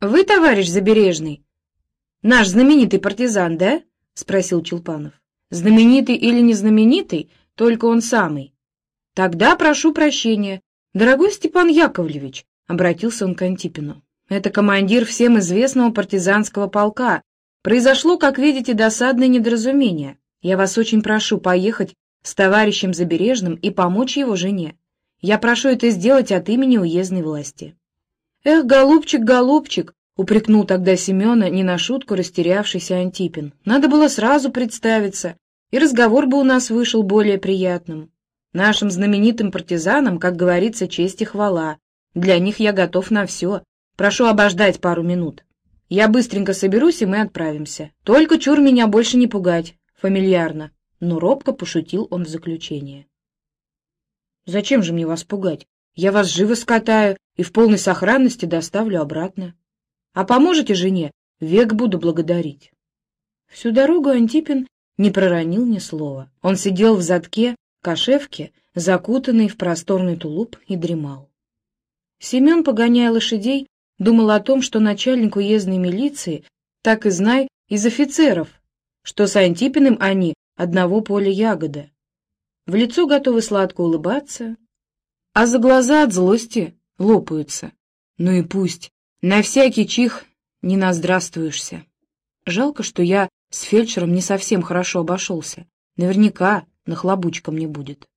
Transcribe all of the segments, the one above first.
Вы, товарищ Забережный, наш знаменитый партизан, да? — спросил Чулпанов. — Знаменитый или не знаменитый, только он самый. — Тогда прошу прощения. Дорогой Степан Яковлевич, — обратился он к Антипину, — это командир всем известного партизанского полка. Произошло, как видите, досадное недоразумение. Я вас очень прошу поехать с товарищем Забережным и помочь его жене. Я прошу это сделать от имени уездной власти. Эх, голубчик, голубчик, упрекнул тогда Семена не на шутку растерявшийся Антипин. Надо было сразу представиться, и разговор бы у нас вышел более приятным. Нашим знаменитым партизанам, как говорится, честь и хвала. Для них я готов на все. Прошу обождать пару минут. Я быстренько соберусь, и мы отправимся. Только чур меня больше не пугать, фамильярно но робко пошутил он в заключение. «Зачем же мне вас пугать? Я вас живо скатаю и в полной сохранности доставлю обратно. А поможете жене, век буду благодарить». Всю дорогу Антипин не проронил ни слова. Он сидел в задке, кошевке, закутанный в просторный тулуп, и дремал. Семен, погоняя лошадей, думал о том, что начальник уездной милиции, так и знай, из офицеров, что с Антипиным они одного поля ягода. В лицо готовы сладко улыбаться, а за глаза от злости лопаются. Ну и пусть, на всякий чих не наздравствуешься. Жалко, что я с фельдшером не совсем хорошо обошелся. Наверняка нахлобучка мне будет.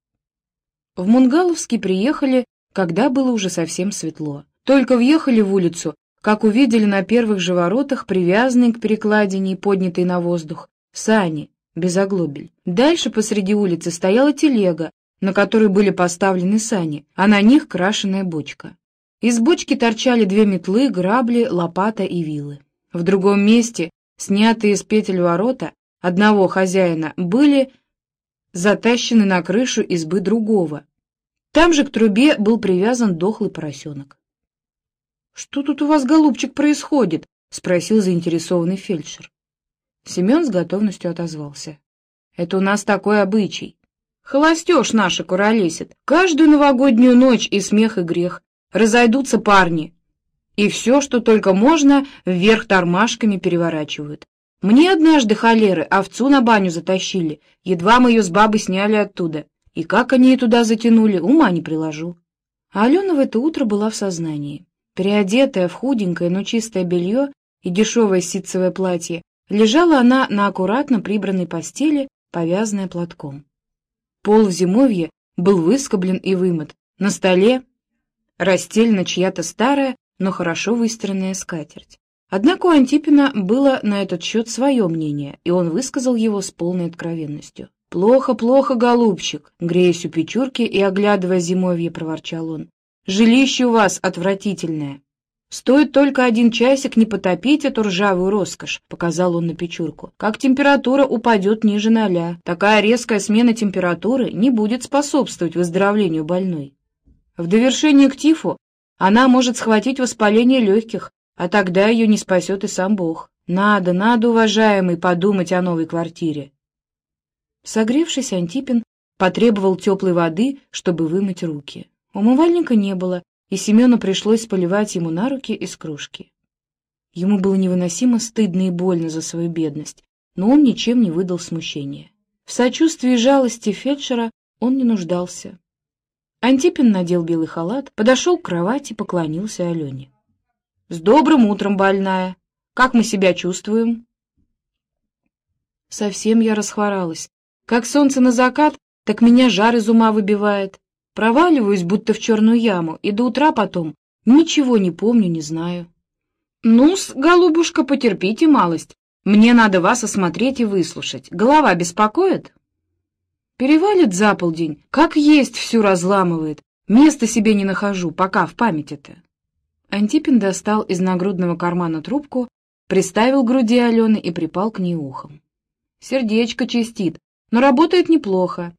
В Мунгаловский приехали, когда было уже совсем светло. Только въехали в улицу, как увидели на первых же воротах привязанные к перекладине и поднятые на воздух сани без оглобель. Дальше посреди улицы стояла телега, на которой были поставлены сани, а на них крашеная бочка. Из бочки торчали две метлы, грабли, лопата и вилы. В другом месте, снятые с петель ворота одного хозяина, были затащены на крышу избы другого. Там же к трубе был привязан дохлый поросенок. — Что тут у вас, голубчик, происходит? — спросил заинтересованный фельдшер. Семен с готовностью отозвался. «Это у нас такой обычай. Холостеж наша куролесит. Каждую новогоднюю ночь и смех, и грех. Разойдутся парни. И все, что только можно, вверх тормашками переворачивают. Мне однажды холеры овцу на баню затащили. Едва мы ее с бабы сняли оттуда. И как они ее туда затянули, ума не приложу». А Алена в это утро была в сознании. Переодетая в худенькое, но чистое белье и дешевое ситцевое платье, Лежала она на аккуратно прибранной постели, повязанная платком. Пол в зимовье был выскоблен и вымыт. На столе расстелена чья-то старая, но хорошо выстиранная скатерть. Однако у Антипина было на этот счет свое мнение, и он высказал его с полной откровенностью. «Плохо, плохо, голубчик!» — греясь у печурки и оглядывая зимовье, проворчал он. «Жилище у вас отвратительное!» Стоит только один часик не потопить эту ржавую роскошь, — показал он на печурку. Как температура упадет ниже ноля, такая резкая смена температуры не будет способствовать выздоровлению больной. В довершение к тифу она может схватить воспаление легких, а тогда ее не спасет и сам Бог. Надо, надо, уважаемый, подумать о новой квартире. Согревшись, Антипин потребовал теплой воды, чтобы вымыть руки. Умывальника не было, и Семену пришлось поливать ему на руки из кружки. Ему было невыносимо стыдно и больно за свою бедность, но он ничем не выдал смущения. В сочувствии и жалости фельдшера он не нуждался. Антипин надел белый халат, подошел к кровати, поклонился Алене. — С добрым утром, больная! Как мы себя чувствуем? Совсем я расхворалась. Как солнце на закат, так меня жар из ума выбивает. Проваливаюсь, будто в черную яму, и до утра потом ничего не помню, не знаю. Ну-с, голубушка, потерпите малость. Мне надо вас осмотреть и выслушать. Голова беспокоит? Перевалит за полдень, как есть всю разламывает. Места себе не нахожу, пока в памяти-то. Антипин достал из нагрудного кармана трубку, приставил к груди Алены и припал к ней ухом. Сердечко чистит, но работает неплохо.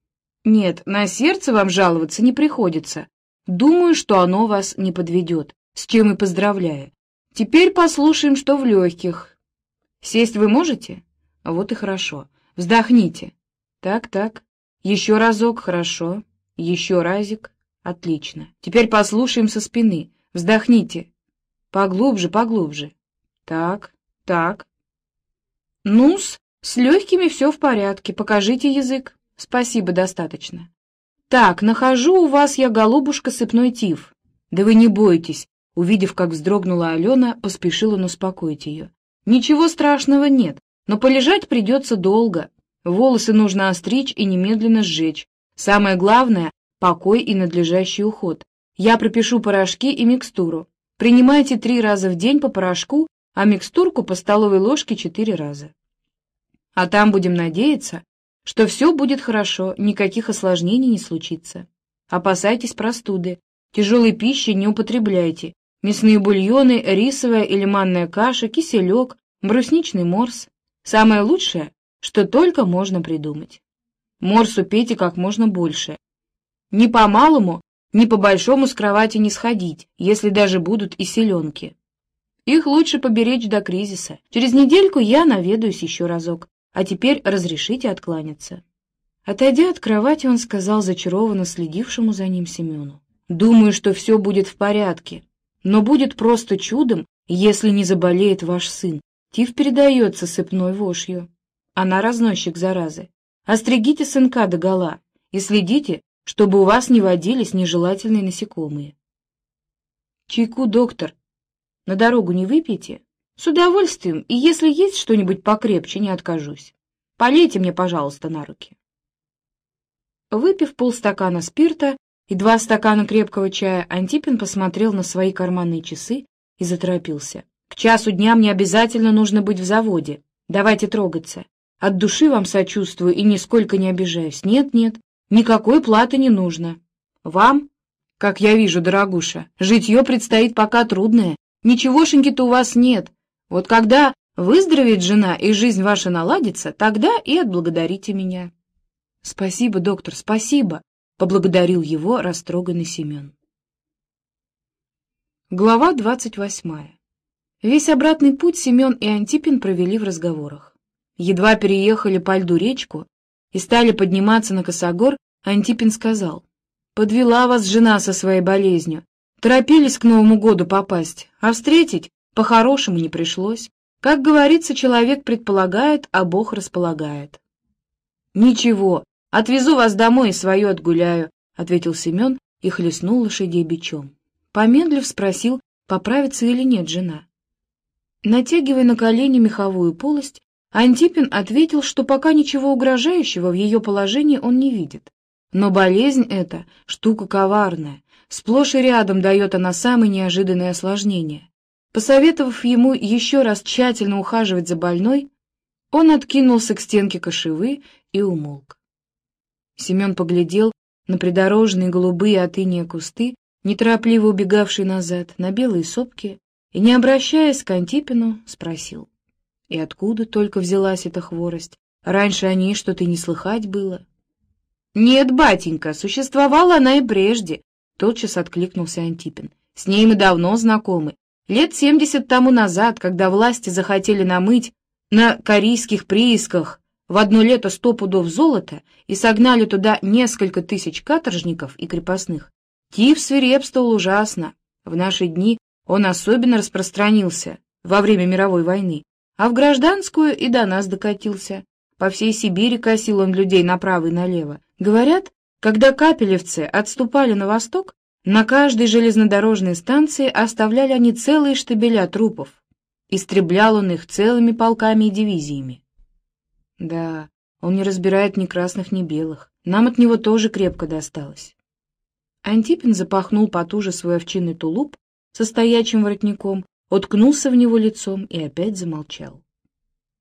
Нет, на сердце вам жаловаться не приходится. Думаю, что оно вас не подведет, с чем и поздравляю. Теперь послушаем, что в легких. Сесть вы можете? Вот и хорошо. Вздохните. Так, так. Еще разок, хорошо. Еще разик. Отлично. Теперь послушаем со спины. Вздохните. Поглубже, поглубже. Так, так. Ну-с, с легкими все в порядке. Покажите язык. Спасибо, достаточно. Так, нахожу у вас я, голубушка, сыпной тиф. Да вы не бойтесь. Увидев, как вздрогнула Алена, поспешил он успокоить ее. Ничего страшного нет, но полежать придется долго. Волосы нужно остричь и немедленно сжечь. Самое главное — покой и надлежащий уход. Я пропишу порошки и микстуру. Принимайте три раза в день по порошку, а микстурку по столовой ложке четыре раза. А там будем надеяться, что все будет хорошо, никаких осложнений не случится. Опасайтесь простуды, тяжелой пищи не употребляйте, мясные бульоны, рисовая или манная каша, киселек, брусничный морс. Самое лучшее, что только можно придумать. Морсу пейте как можно больше. Не по-малому, ни по большому с кровати не сходить, если даже будут и селенки. Их лучше поберечь до кризиса. Через недельку я наведаюсь еще разок. А теперь разрешите откланяться. Отойдя от кровати, он сказал зачарованно следившему за ним Семену. «Думаю, что все будет в порядке, но будет просто чудом, если не заболеет ваш сын. Тиф передается сыпной вошью. Она разносчик заразы. Остригите сынка догола и следите, чтобы у вас не водились нежелательные насекомые. Чайку, доктор, на дорогу не выпейте? С удовольствием, и если есть что-нибудь покрепче, не откажусь. Полейте мне, пожалуйста, на руки. Выпив полстакана спирта и два стакана крепкого чая, Антипин посмотрел на свои карманные часы и заторопился. К часу дня мне обязательно нужно быть в заводе. Давайте трогаться. От души вам сочувствую и нисколько не обижаюсь. Нет, нет, Никакой платы не нужно. Вам, как я вижу, дорогуша, житье предстоит пока трудное. Ничегошеньки-то у вас нет. Вот когда выздоровеет жена и жизнь ваша наладится, тогда и отблагодарите меня. — Спасибо, доктор, спасибо, — поблагодарил его растроганный Семен. Глава двадцать восьмая. Весь обратный путь Семен и Антипин провели в разговорах. Едва переехали по льду речку, и стали подниматься на косогор, Антипин сказал, «Подвела вас жена со своей болезнью. Торопились к Новому году попасть, а встретить по-хорошему не пришлось. Как говорится, человек предполагает, а Бог располагает». «Ничего, отвезу вас домой и свое отгуляю», — ответил Семен и хлестнул лошадей бичом. Помедлив спросил, поправится или нет жена. Натягивая на колени меховую полость, Антипин ответил, что пока ничего угрожающего в ее положении он не видит. Но болезнь эта — штука коварная, сплошь и рядом дает она самые неожиданные осложнения. Посоветовав ему еще раз тщательно ухаживать за больной, он откинулся к стенке кошевы и умолк. Семен поглядел на придорожные голубые от кусты, неторопливо убегавшие назад, на белые сопки, и, не обращаясь к Антипину, спросил. И откуда только взялась эта хворость? Раньше о ней что-то не слыхать было. — Нет, батенька, существовала она и прежде, — тотчас откликнулся Антипин. — С ней мы давно знакомы. Лет семьдесят тому назад, когда власти захотели намыть на корейских приисках в одно лето сто пудов золота и согнали туда несколько тысяч каторжников и крепостных, Тиф свирепствовал ужасно. В наши дни он особенно распространился во время мировой войны а в гражданскую и до нас докатился. По всей Сибири косил он людей направо и налево. Говорят, когда капелевцы отступали на восток, на каждой железнодорожной станции оставляли они целые штабеля трупов. Истреблял он их целыми полками и дивизиями. Да, он не разбирает ни красных, ни белых. Нам от него тоже крепко досталось. Антипин запахнул потуже свой овчинный тулуп со стоячим воротником уткнулся в него лицом и опять замолчал.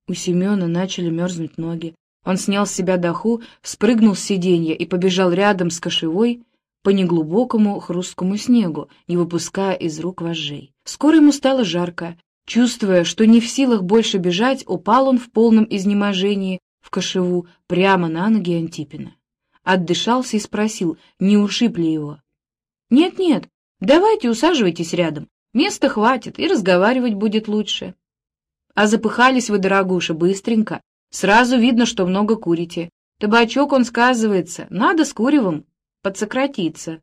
У Семена начали мерзнуть ноги. Он снял с себя доху, спрыгнул с сиденья и побежал рядом с кошевой по неглубокому хрусткому снегу, не выпуская из рук вожжей. Скоро ему стало жарко. Чувствуя, что не в силах больше бежать, упал он в полном изнеможении в кошеву прямо на ноги Антипина. Отдышался и спросил, не ушиб ли его. «Нет-нет, давайте усаживайтесь рядом, Места хватит, и разговаривать будет лучше. А запыхались вы, дорогуша, быстренько. Сразу видно, что много курите. Табачок, он сказывается, надо с куревом подсократиться.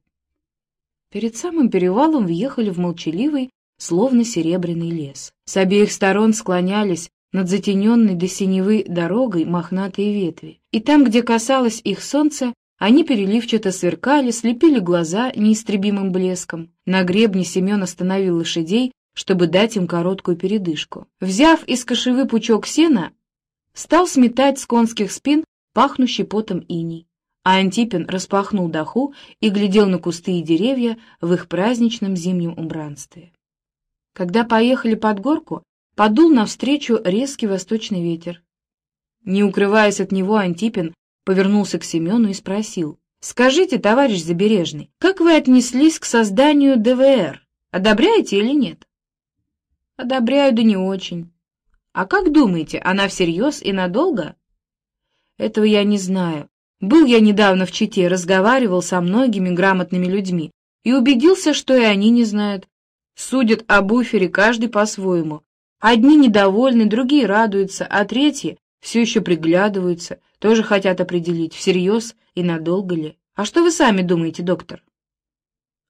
Перед самым перевалом въехали в молчаливый, словно серебряный лес. С обеих сторон склонялись над затененной до синевы дорогой мохнатые ветви, и там, где касалось их солнце, они переливчато сверкали, слепили глаза неистребимым блеском. На гребне Семен остановил лошадей, чтобы дать им короткую передышку. Взяв из кошевы пучок сена, стал сметать с конских спин пахнущий потом иней. А Антипин распахнул даху и глядел на кусты и деревья в их праздничном зимнем убранстве. Когда поехали под горку, подул навстречу резкий восточный ветер. Не укрываясь от него, Антипин повернулся к Семену и спросил. «Скажите, товарищ Забережный, как вы отнеслись к созданию ДВР? Одобряете или нет?» Одобряю, да не очень. А как думаете, она всерьез и надолго? Этого я не знаю. Был я недавно в Чите, разговаривал со многими грамотными людьми и убедился, что и они не знают. Судят о буфере каждый по-своему. Одни недовольны, другие радуются, а третьи все еще приглядываются, тоже хотят определить, всерьез и надолго ли. А что вы сами думаете, доктор?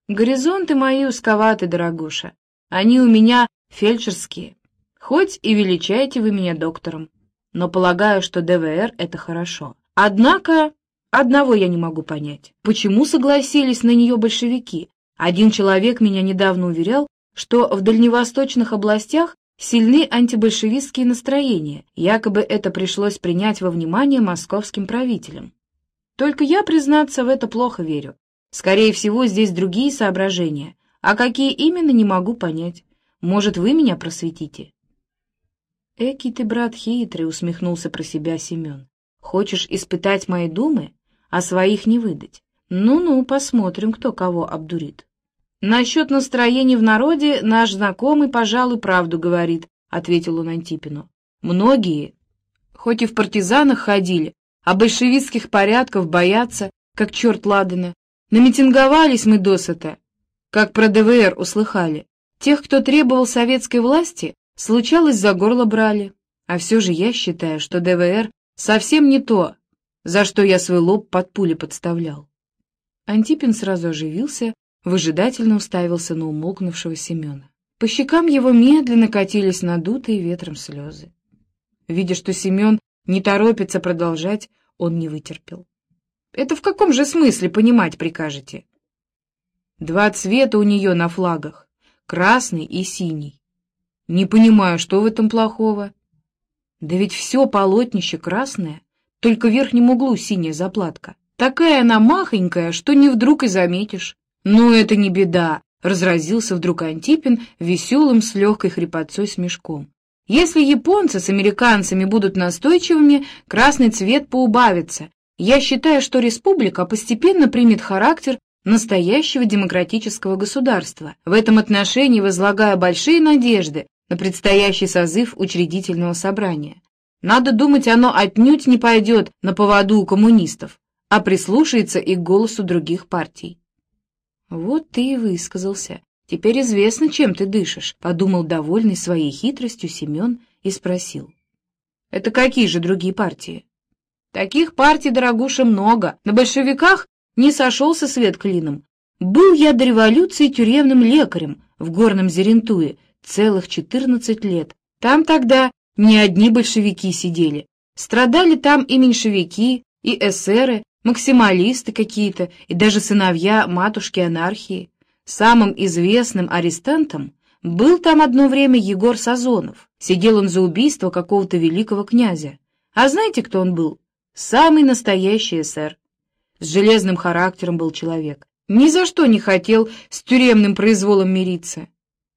Горизонты мои узковаты, дорогуша. Они у меня фельдшерские. Хоть и величаете вы меня доктором, но полагаю, что ДВР — это хорошо. Однако одного я не могу понять. Почему согласились на нее большевики? Один человек меня недавно уверял, что в дальневосточных областях сильны антибольшевистские настроения, якобы это пришлось принять во внимание московским правителям. Только я, признаться, в это плохо верю. Скорее всего, здесь другие соображения, а какие именно не могу понять. Может, вы меня просветите?» «Экий ты, брат, хитрый», — усмехнулся про себя Семен. «Хочешь испытать мои думы, а своих не выдать? Ну-ну, посмотрим, кто кого обдурит». «Насчет настроений в народе наш знакомый, пожалуй, правду говорит», — ответил он Антипину. «Многие, хоть и в партизанах ходили, а большевистских порядков боятся, как черт ладана. Намитинговались мы досыта, как про ДВР услыхали. Тех, кто требовал советской власти, случалось, за горло брали. А все же я считаю, что ДВР совсем не то, за что я свой лоб под пули подставлял. Антипин сразу оживился, выжидательно уставился на умолкнувшего Семена. По щекам его медленно катились надутые ветром слезы. Видя, что Семен не торопится продолжать, он не вытерпел. «Это в каком же смысле понимать прикажете?» «Два цвета у нее на флагах красный и синий. Не понимаю, что в этом плохого. Да ведь все полотнище красное, только в верхнем углу синяя заплатка. Такая она махонькая, что не вдруг и заметишь. Ну, это не беда, — разразился вдруг Антипин веселым с легкой хрипотцой смешком. Если японцы с американцами будут настойчивыми, красный цвет поубавится. Я считаю, что республика постепенно примет характер настоящего демократического государства. В этом отношении возлагаю большие надежды на предстоящий созыв учредительного собрания. Надо думать, оно отнюдь не пойдет на поводу у коммунистов, а прислушается и к голосу других партий. Вот ты и высказался. Теперь известно, чем ты дышишь, подумал довольный своей хитростью Семен и спросил. Это какие же другие партии? Таких партий, дорогуша, много. На большевиках не сошелся свет клином. Был я до революции тюремным лекарем в горном Зерентуе целых четырнадцать лет. Там тогда не одни большевики сидели. Страдали там и меньшевики, и эсеры, максималисты какие-то, и даже сыновья матушки анархии. Самым известным арестантом был там одно время Егор Сазонов. Сидел он за убийство какого-то великого князя. А знаете, кто он был? Самый настоящий эсер. С железным характером был человек. Ни за что не хотел с тюремным произволом мириться.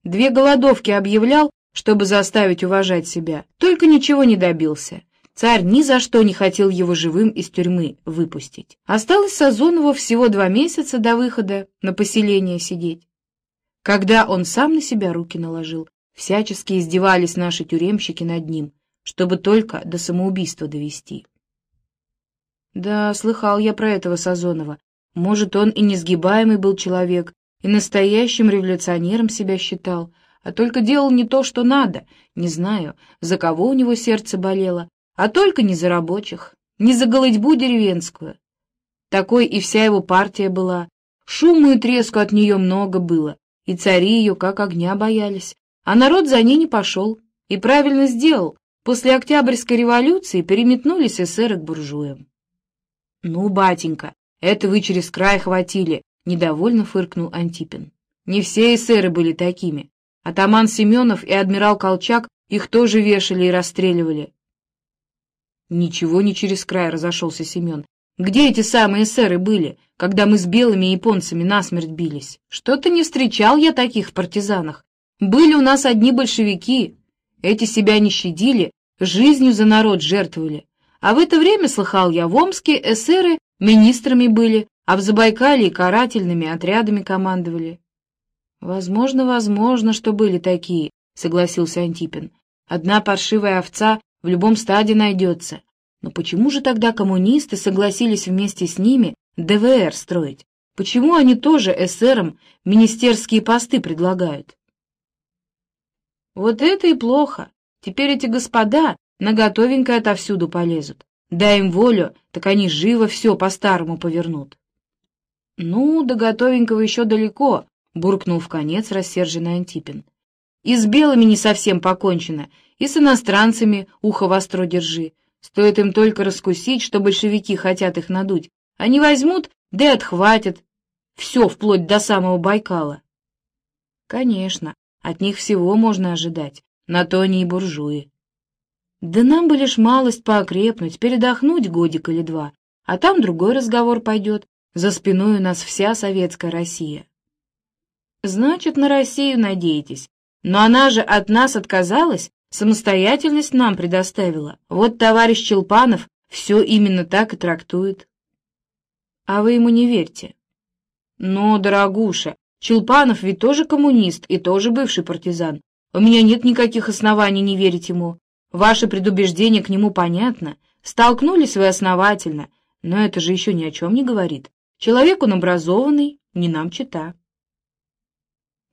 Две голодовки объявлял, чтобы заставить уважать себя, только ничего не добился. Царь ни за что не хотел его живым из тюрьмы выпустить. Осталось Сазонову всего два месяца до выхода на поселение сидеть. Когда он сам на себя руки наложил, всячески издевались наши тюремщики над ним, чтобы только до самоубийства довести. Да, слыхал я про этого Сазонова. Может, он и несгибаемый был человек, и настоящим революционером себя считал, а только делал не то, что надо. Не знаю, за кого у него сердце болело, а только не за рабочих, не за голодьбу деревенскую. Такой и вся его партия была. Шуму и треску от нее много было, и цари ее как огня боялись, а народ за ней не пошел. И правильно сделал, после Октябрьской революции переметнулись эсеры к буржуям. — Ну, батенька, это вы через край хватили, — недовольно фыркнул Антипин. Не все эсеры были такими. Атаман Семенов и адмирал Колчак их тоже вешали и расстреливали. Ничего не через край разошелся Семен. Где эти самые эсеры были, когда мы с белыми японцами насмерть бились? Что-то не встречал я таких в партизанах. Были у нас одни большевики. Эти себя не щадили, жизнью за народ жертвовали. А в это время, слыхал я, в Омске эсеры министрами были, а в Забайкалье карательными отрядами командовали. «Возможно, возможно, что были такие», — согласился Антипин. «Одна паршивая овца в любом стаде найдется. Но почему же тогда коммунисты согласились вместе с ними ДВР строить? Почему они тоже эсерам министерские посты предлагают?» «Вот это и плохо. Теперь эти господа на готовенькое отовсюду полезут. Дай им волю, так они живо все по-старому повернут». «Ну, до готовенького еще далеко», — буркнул в конец рассерженный Антипин. «И с белыми не совсем покончено, и с иностранцами ухо востро держи. Стоит им только раскусить, что большевики хотят их надуть. Они возьмут, да и отхватят. Все, вплоть до самого Байкала». «Конечно, от них всего можно ожидать, на то они и буржуи». «Да нам бы лишь малость поокрепнуть, передохнуть годик или два, а там другой разговор пойдет. За спиной у нас вся советская Россия». Значит, на Россию надеетесь. Но она же от нас отказалась, самостоятельность нам предоставила. Вот товарищ Челпанов все именно так и трактует. А вы ему не верьте. Но, дорогуша, Челпанов ведь тоже коммунист и тоже бывший партизан. У меня нет никаких оснований не верить ему. Ваше предубеждение к нему понятно. Столкнулись вы основательно, но это же еще ни о чем не говорит. Человек он образованный, не нам чита.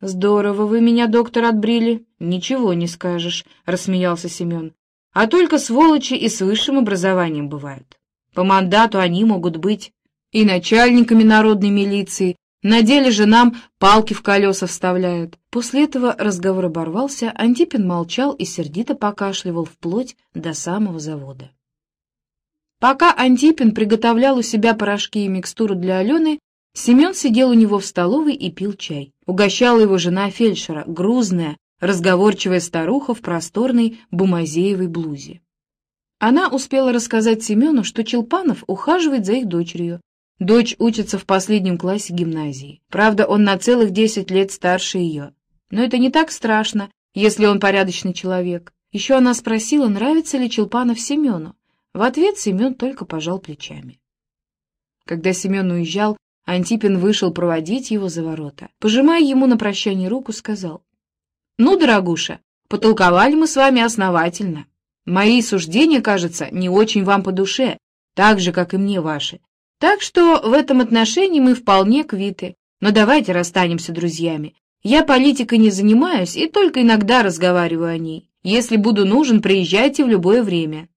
«Здорово вы меня, доктор, отбрили. Ничего не скажешь», — рассмеялся Семен. «А только сволочи и с высшим образованием бывают. По мандату они могут быть и начальниками народной милиции, на деле же нам палки в колеса вставляют». После этого разговор оборвался, Антипин молчал и сердито покашливал вплоть до самого завода. Пока Антипин приготовлял у себя порошки и микстуру для Алены, Семен сидел у него в столовой и пил чай. Угощала его жена фельдшера, грузная, разговорчивая старуха в просторной бумазеевой блузе. Она успела рассказать Семену, что Челпанов ухаживает за их дочерью. Дочь учится в последнем классе гимназии. Правда, он на целых десять лет старше ее. Но это не так страшно, если он порядочный человек. Еще она спросила, нравится ли Челпанов Семену. В ответ Семен только пожал плечами. Когда Семен уезжал, Антипин вышел проводить его за ворота. Пожимая ему на прощание руку, сказал. «Ну, дорогуша, потолковали мы с вами основательно. Мои суждения, кажется, не очень вам по душе, так же, как и мне ваши. Так что в этом отношении мы вполне квиты. Но давайте расстанемся друзьями. Я политикой не занимаюсь и только иногда разговариваю о ней. Если буду нужен, приезжайте в любое время.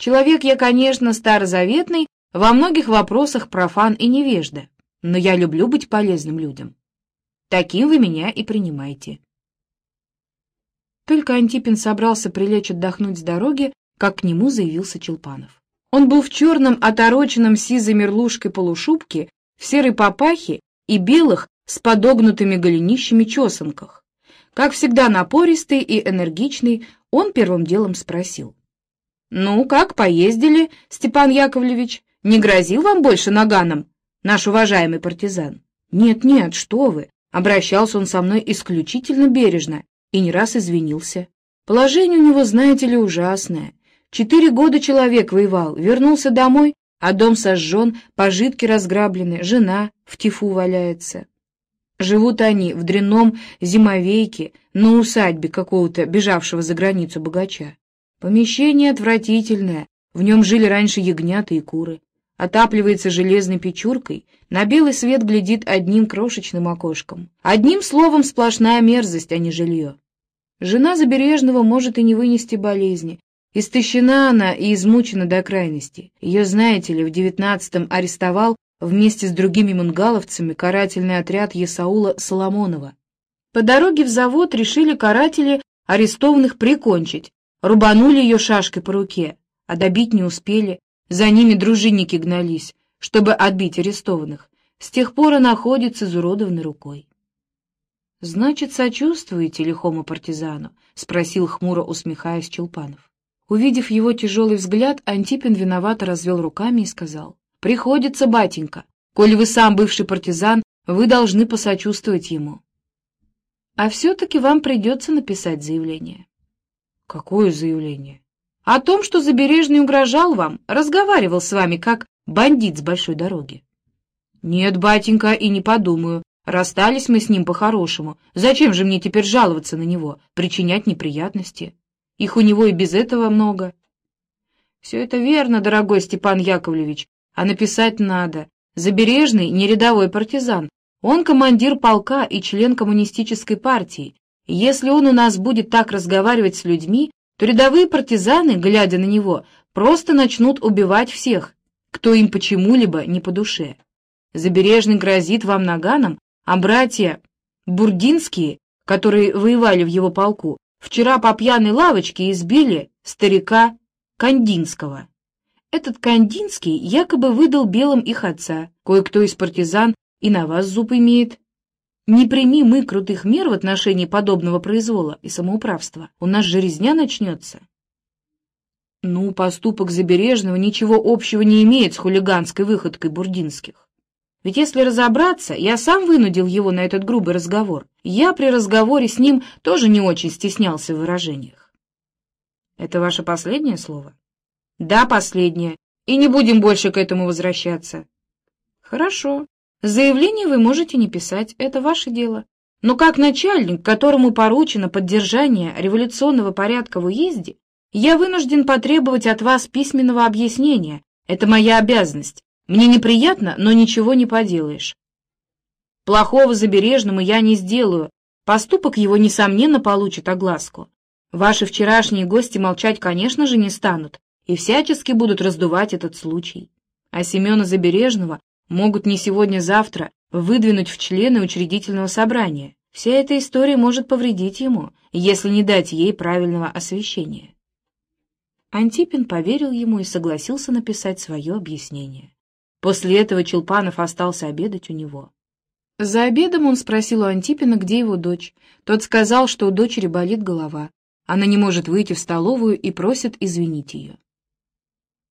Человек я, конечно, старозаветный, во многих вопросах профан и невежда но я люблю быть полезным людям. Таким вы меня и принимайте. Только Антипин собрался прилечь отдохнуть с дороги, как к нему заявился Челпанов. Он был в черном, отороченном сизой мерлушкой полушубке, в серой папахе и белых с подогнутыми голенищами чесанках. Как всегда напористый и энергичный, он первым делом спросил. «Ну, как поездили, Степан Яковлевич? Не грозил вам больше наганом?» Наш уважаемый партизан. Нет-нет, что вы, обращался он со мной исключительно бережно и не раз извинился. Положение у него, знаете ли, ужасное. Четыре года человек воевал, вернулся домой, а дом сожжен, пожитки разграблены, жена в тифу валяется. Живут они в дрянном зимовейке на усадьбе какого-то бежавшего за границу богача. Помещение отвратительное, в нем жили раньше ягнята и куры отапливается железной печуркой, на белый свет глядит одним крошечным окошком. Одним словом, сплошная мерзость, а не жилье. Жена Забережного может и не вынести болезни. Истощена она и измучена до крайности. Ее, знаете ли, в девятнадцатом арестовал вместе с другими мунгаловцами карательный отряд Есаула Соломонова. По дороге в завод решили каратели арестованных прикончить, рубанули ее шашкой по руке, а добить не успели, за ними дружинники гнались, чтобы отбить арестованных. С тех пор она ходит с изуродованной рукой. — Значит, сочувствуете лихому партизану? — спросил хмуро, усмехаясь Челпанов. Увидев его тяжелый взгляд, Антипин виновато развел руками и сказал. — Приходится, батенька. Коль вы сам бывший партизан, вы должны посочувствовать ему. А все-таки вам придется написать заявление. — Какое заявление? — О том, что Забережный угрожал вам, разговаривал с вами как бандит с большой дороги. — Нет, батенька, и не подумаю. Расстались мы с ним по-хорошему. Зачем же мне теперь жаловаться на него, причинять неприятности? Их у него и без этого много. — Все это верно, дорогой Степан Яковлевич, а написать надо. Забережный не рядовой партизан. Он командир полка и член коммунистической партии. Если он у нас будет так разговаривать с людьми, то рядовые партизаны, глядя на него, просто начнут убивать всех, кто им почему-либо не по душе. Забережный грозит вам наганом, а братья Бурдинские, которые воевали в его полку, вчера по пьяной лавочке избили старика Кандинского. Этот Кандинский якобы выдал белым их отца. Кое-кто из партизан и на вас зуб имеет. Не прими мы крутых мер в отношении подобного произвола и самоуправства. У нас же резня начнется. Ну, поступок Забережного ничего общего не имеет с хулиганской выходкой бурдинских. Ведь если разобраться, я сам вынудил его на этот грубый разговор. Я при разговоре с ним тоже не очень стеснялся в выражениях. Это ваше последнее слово? Да, последнее. И не будем больше к этому возвращаться. Хорошо. Заявление вы можете не писать, это ваше дело. Но как начальник, которому поручено поддержание революционного порядка в уезде, я вынужден потребовать от вас письменного объяснения. Это моя обязанность. Мне неприятно, но ничего не поделаешь. Плохого забережному я не сделаю. Поступок его, несомненно, получит огласку. Ваши вчерашние гости молчать, конечно же, не станут и всячески будут раздувать этот случай. А Семена Забережного могут не сегодня-завтра выдвинуть в члены учредительного собрания. Вся эта история может повредить ему, если не дать ей правильного освещения. Антипин поверил ему и согласился написать свое объяснение. После этого Челпанов остался обедать у него. За обедом он спросил у Антипина, где его дочь. Тот сказал, что у дочери болит голова. Она не может выйти в столовую и просит извинить ее.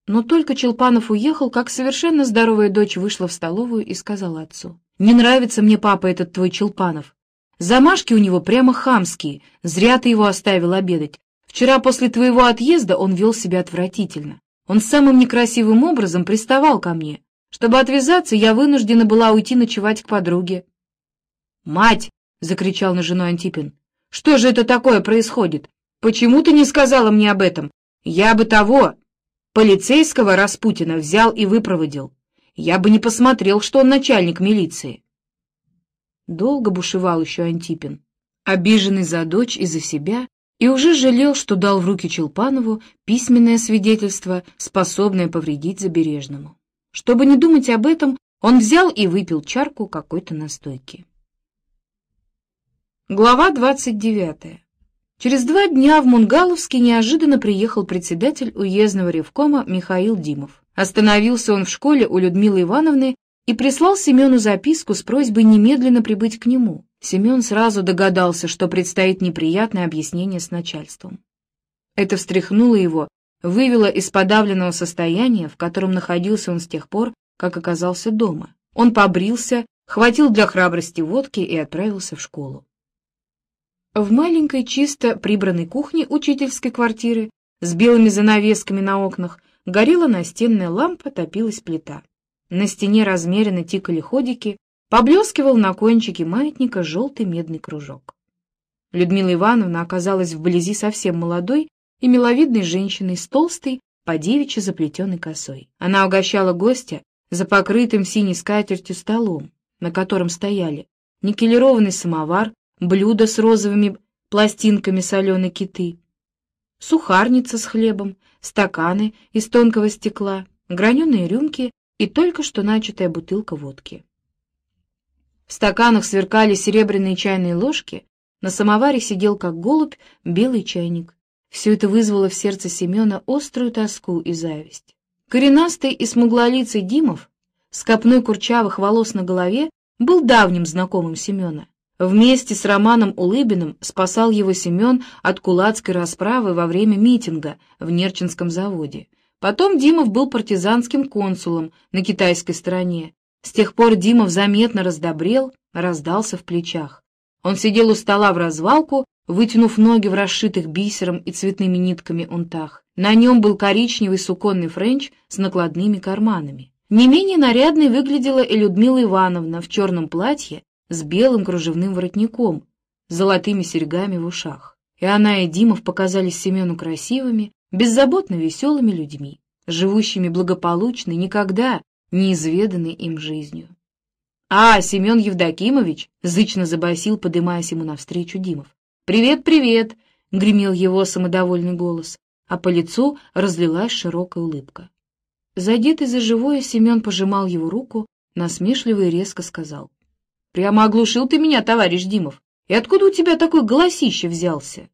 Но только Челпанов уехал, как совершенно здоровая дочь вышла в столовую и сказала отцу. «Не нравится мне, папа, этот твой Челпанов. Замашки у него прямо хамские. Зря ты его оставил обедать. Вчера после твоего отъезда он вел себя отвратительно. Он самым некрасивым образом приставал ко мне. Чтобы отвязаться, я вынуждена была уйти ночевать к подруге». «Мать!» — закричал на жену Антипин. «Что же это такое происходит? Почему ты не сказала мне об этом? Я бы того, Полицейского Распутина взял и выпроводил. Я бы не посмотрел, что он начальник милиции. Долго бушевал еще Антипин, обиженный за дочь и за себя, и уже жалел, что дал в руки Челпанову письменное свидетельство, способное повредить Забережному. Чтобы не думать об этом, он взял и выпил чарку какой-то настойки. Глава двадцать девятая Через два дня в Мунгаловске неожиданно приехал председатель уездного ревкома Михаил Димов. Остановился он в школе у Людмилы Ивановны и прислал Семену записку с просьбой немедленно прибыть к нему. Семен сразу догадался, что предстоит неприятное объяснение с начальством. Это встряхнуло его, вывело из подавленного состояния, в котором находился он с тех пор, как оказался дома. Он побрился, хватил для храбрости водки и отправился в школу. В маленькой чисто прибранной кухне учительской квартиры с белыми занавесками на окнах горела настенная лампа, топилась плита. На стене размеренно тикали ходики, поблескивал на кончике маятника желтый медный кружок. Людмила Ивановна оказалась вблизи совсем молодой и миловидной женщиной с толстой, по девичьи заплетенной косой. Она угощала гостя за покрытым синей скатертью столом, на котором стояли никелированный самовар, блюдо с розовыми пластинками соленой киты, сухарница с хлебом, стаканы из тонкого стекла, граненые рюмки и только что начатая бутылка водки. В стаканах сверкали серебряные чайные ложки, На самоваре сидел, как голубь, белый чайник. Все это вызвало в сердце Семена острую тоску и зависть. Коренастый и смуглолицый Димов, с копной курчавых волос на голове, был давним знакомым Семена. Вместе с Романом Улыбиным спасал его Семен от кулацкой расправы во время митинга в Нерчинском заводе. Потом Димов был партизанским консулом на китайской стороне. С тех пор Димов заметно раздобрел, раздался в плечах. Он сидел у стола вразвалку, вытянув ноги в расшитых бисером и цветными нитками унтах. На нем был коричневый суконный френч с накладными карманами. Не менее нарядной выглядела и Людмила Ивановна в черном платье с белым кружевным воротником, с золотыми серьгами в ушах. И она и Димов показались Семену красивыми, беззаботно веселыми людьми, живущими благополучной, никогда не изведанной им жизнью. «А, Семен Евдокимович!» — зычно забасил, подымаясь ему навстречу Димов. «Привет, привет!» — гремел его самодовольный голос, а по лицу разлилась широкая улыбка. Задетый за живое, Семен пожимал его руку, насмешливо и резко сказал. Прямо оглушил ты меня, товарищ Димов. И откуда у тебя такой голосище взялся?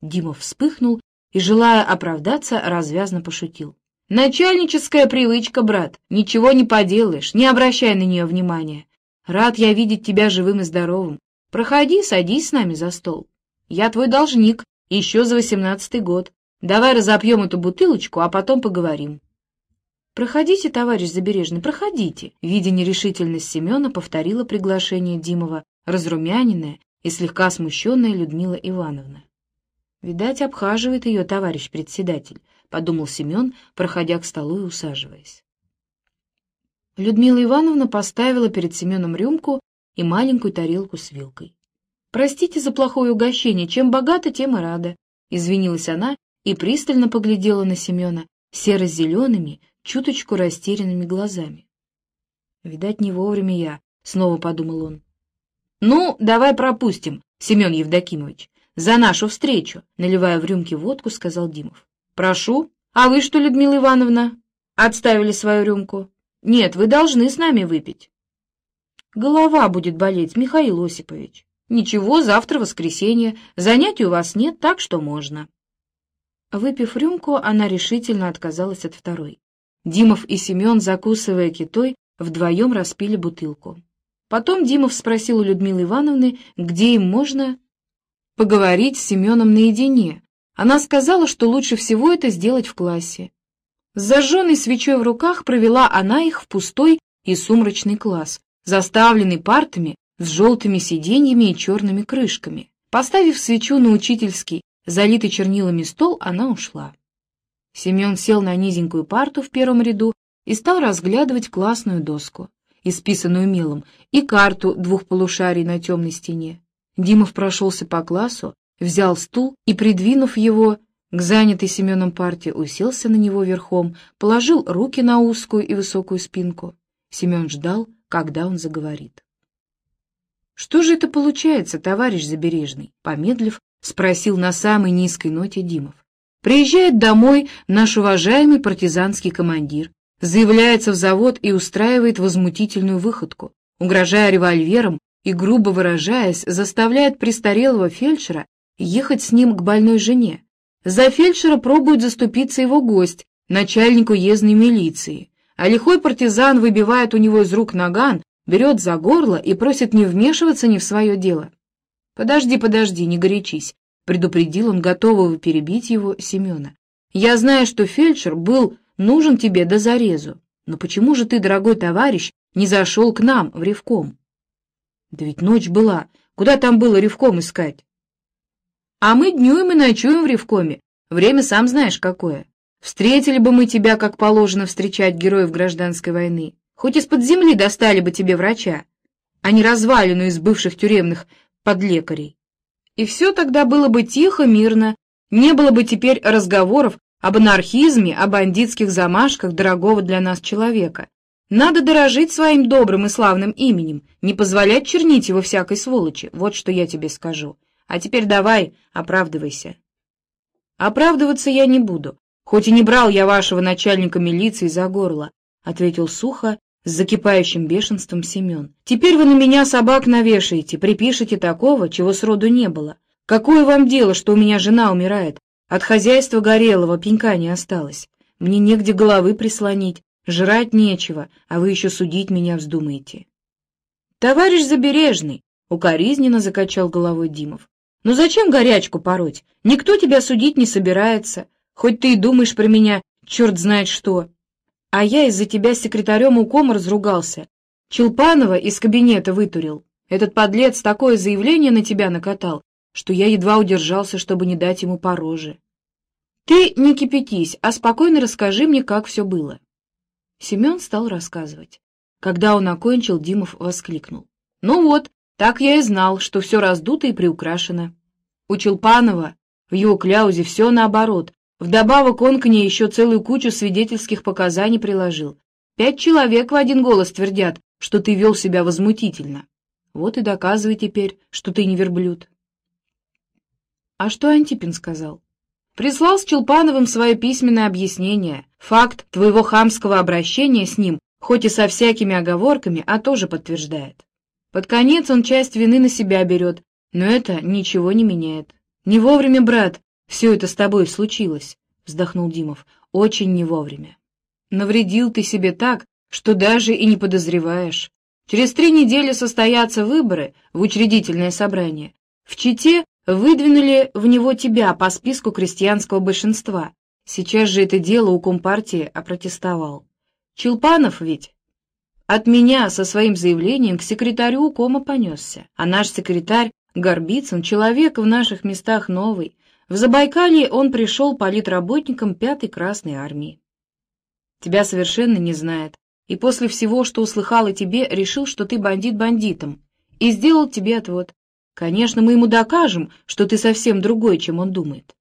Димов вспыхнул и, желая оправдаться, развязно пошутил. Начальническая привычка, брат. Ничего не поделаешь, не обращай на нее внимания. Рад я видеть тебя живым и здоровым. Проходи, садись с нами за стол. Я твой должник, еще за восемнадцатый год. Давай разопьем эту бутылочку, а потом поговорим. «Проходите, товарищ Забережный, проходите!» Видя нерешительность Семена, повторила приглашение Димова, разрумяненная и слегка смущенная Людмила Ивановна. «Видать, обхаживает ее товарищ председатель», — подумал Семен, проходя к столу и усаживаясь. Людмила Ивановна поставила перед Семеном рюмку и маленькую тарелку с вилкой. «Простите за плохое угощение, чем богата, тем и рада», — извинилась она и пристально поглядела на Семена серо-зелеными, чуточку растерянными глазами. «Видать, не вовремя я», — снова подумал он. «Ну, давай пропустим, Семен Евдокимович, за нашу встречу», — наливая в рюмки водку, сказал Димов. «Прошу. А вы что, Людмила Ивановна?» «Отставили свою рюмку». «Нет, вы должны с нами выпить». «Голова будет болеть, Михаил Осипович». «Ничего, завтра воскресенье. Занятий у вас нет, так что можно». Выпив рюмку, она решительно отказалась от второй. Димов и Семен, закусывая китой, вдвоем распили бутылку. Потом Димов спросил у Людмилы Ивановны, где им можно поговорить с Семеном наедине. Она сказала, что лучше всего это сделать в классе. С зажженной свечой в руках провела она их в пустой и сумрачный класс, заставленный партами с желтыми сиденьями и черными крышками. Поставив свечу на учительский, залитый чернилами стол, она ушла. Семен сел на низенькую парту в первом ряду и стал разглядывать классную доску, исписанную мелом, и карту двух полушарий на темной стене. Димов прошелся по классу, взял стул и, придвинув его к занятой Семеном парте, уселся на него верхом, положил руки на узкую и высокую спинку. Семен ждал, когда он заговорит. «Что же это получается, товарищ Забережный?» Помедлив, спросил на самой низкой ноте Димов. Приезжает домой наш уважаемый партизанский командир, заявляется в завод и устраивает возмутительную выходку, угрожая револьвером и, грубо выражаясь, заставляет престарелого фельдшера ехать с ним к больной жене. За фельдшера пробует заступиться его гость, начальник уездной милиции, а лихой партизан выбивает у него из рук наган, берет за горло и просит не вмешиваться ни в свое дело. «Подожди, подожди, не горячись. — предупредил он готового перебить его Семена. «Я знаю, что фельдшер был нужен тебе до зарезу, но почему же ты, дорогой товарищ, не зашел к нам в Ревком?» «Да ведь ночь была, куда там было Ревком искать?» «А мы днюем и ночуем в Ревкоме, время сам знаешь какое. Встретили бы мы тебя, как положено встречать героев гражданской войны, хоть из-под земли достали бы тебе врача, а не развалину из бывших тюремных подлекарей. И все тогда было бы тихо, мирно, не было бы теперь разговоров об анархизме, о бандитских замашках дорогого для нас человека. Надо дорожить своим добрым и славным именем, не позволять чернить его всякой сволочи, вот что я тебе скажу. А теперь давай, оправдывайся. Оправдываться я не буду, хоть и не брал я вашего начальника милиции за горло, — ответил сухо, с закипающим бешенством Семен. «Теперь вы на меня собак навешаете, припишете такого, чего сроду не было. Какое вам дело, что у меня жена умирает? От хозяйства горелого пенька не осталось. Мне негде головы прислонить, жрать нечего, а вы еще судить меня вздумаете». «Товарищ Забережный!» — укоризненно закачал головой Димов. «Ну зачем горячку пороть? Никто тебя судить не собирается. Хоть ты и думаешь про меня, черт знает что. А я из-за тебя с секретарем уком разругался. Челпанова из кабинета вытурил. Этот подлец такое заявление на тебя накатал, что я едва удержался, чтобы не дать ему по роже. Ты не кипятись, а спокойно расскажи мне, как все было. Семен стал рассказывать. Когда он окончил, Димов воскликнул. Ну вот, так я и знал, что все раздуто и приукрашено. У Челпанова в его кляузе все наоборот, Вдобавок он к ней еще целую кучу свидетельских показаний приложил. Пять человек в один голос твердят, что ты вел себя возмутительно. Вот и доказывай теперь, что ты не верблюд. А что Антипин сказал? Прислал с Челпановым свое письменное объяснение. Факт твоего хамского обращения с ним, хоть и со всякими оговорками, а тоже подтверждает. Под конец он часть вины на себя берет, но это ничего не меняет. Не вовремя, брат, все это с тобой случилось, — вздохнул Димов, — очень не вовремя. Навредил ты себе так, что даже и не подозреваешь. Через три недели состоятся выборы в учредительное собрание. В Чите выдвинули в него тебя по списку крестьянского большинства. Сейчас же это дело у Компартии опротестовал. Челпанов ведь от меня со своим заявлением к секретарю Кома понесся, а наш секретарь Горбицын человек в наших местах новый, в Забайкалье он пришел политработником пятой Красной Армии. Тебя совершенно не знает, и после всего, что услыхал о тебе, решил, что ты бандит бандитом, и сделал тебе отвод. Конечно, мы ему докажем, что ты совсем другой, чем он думает.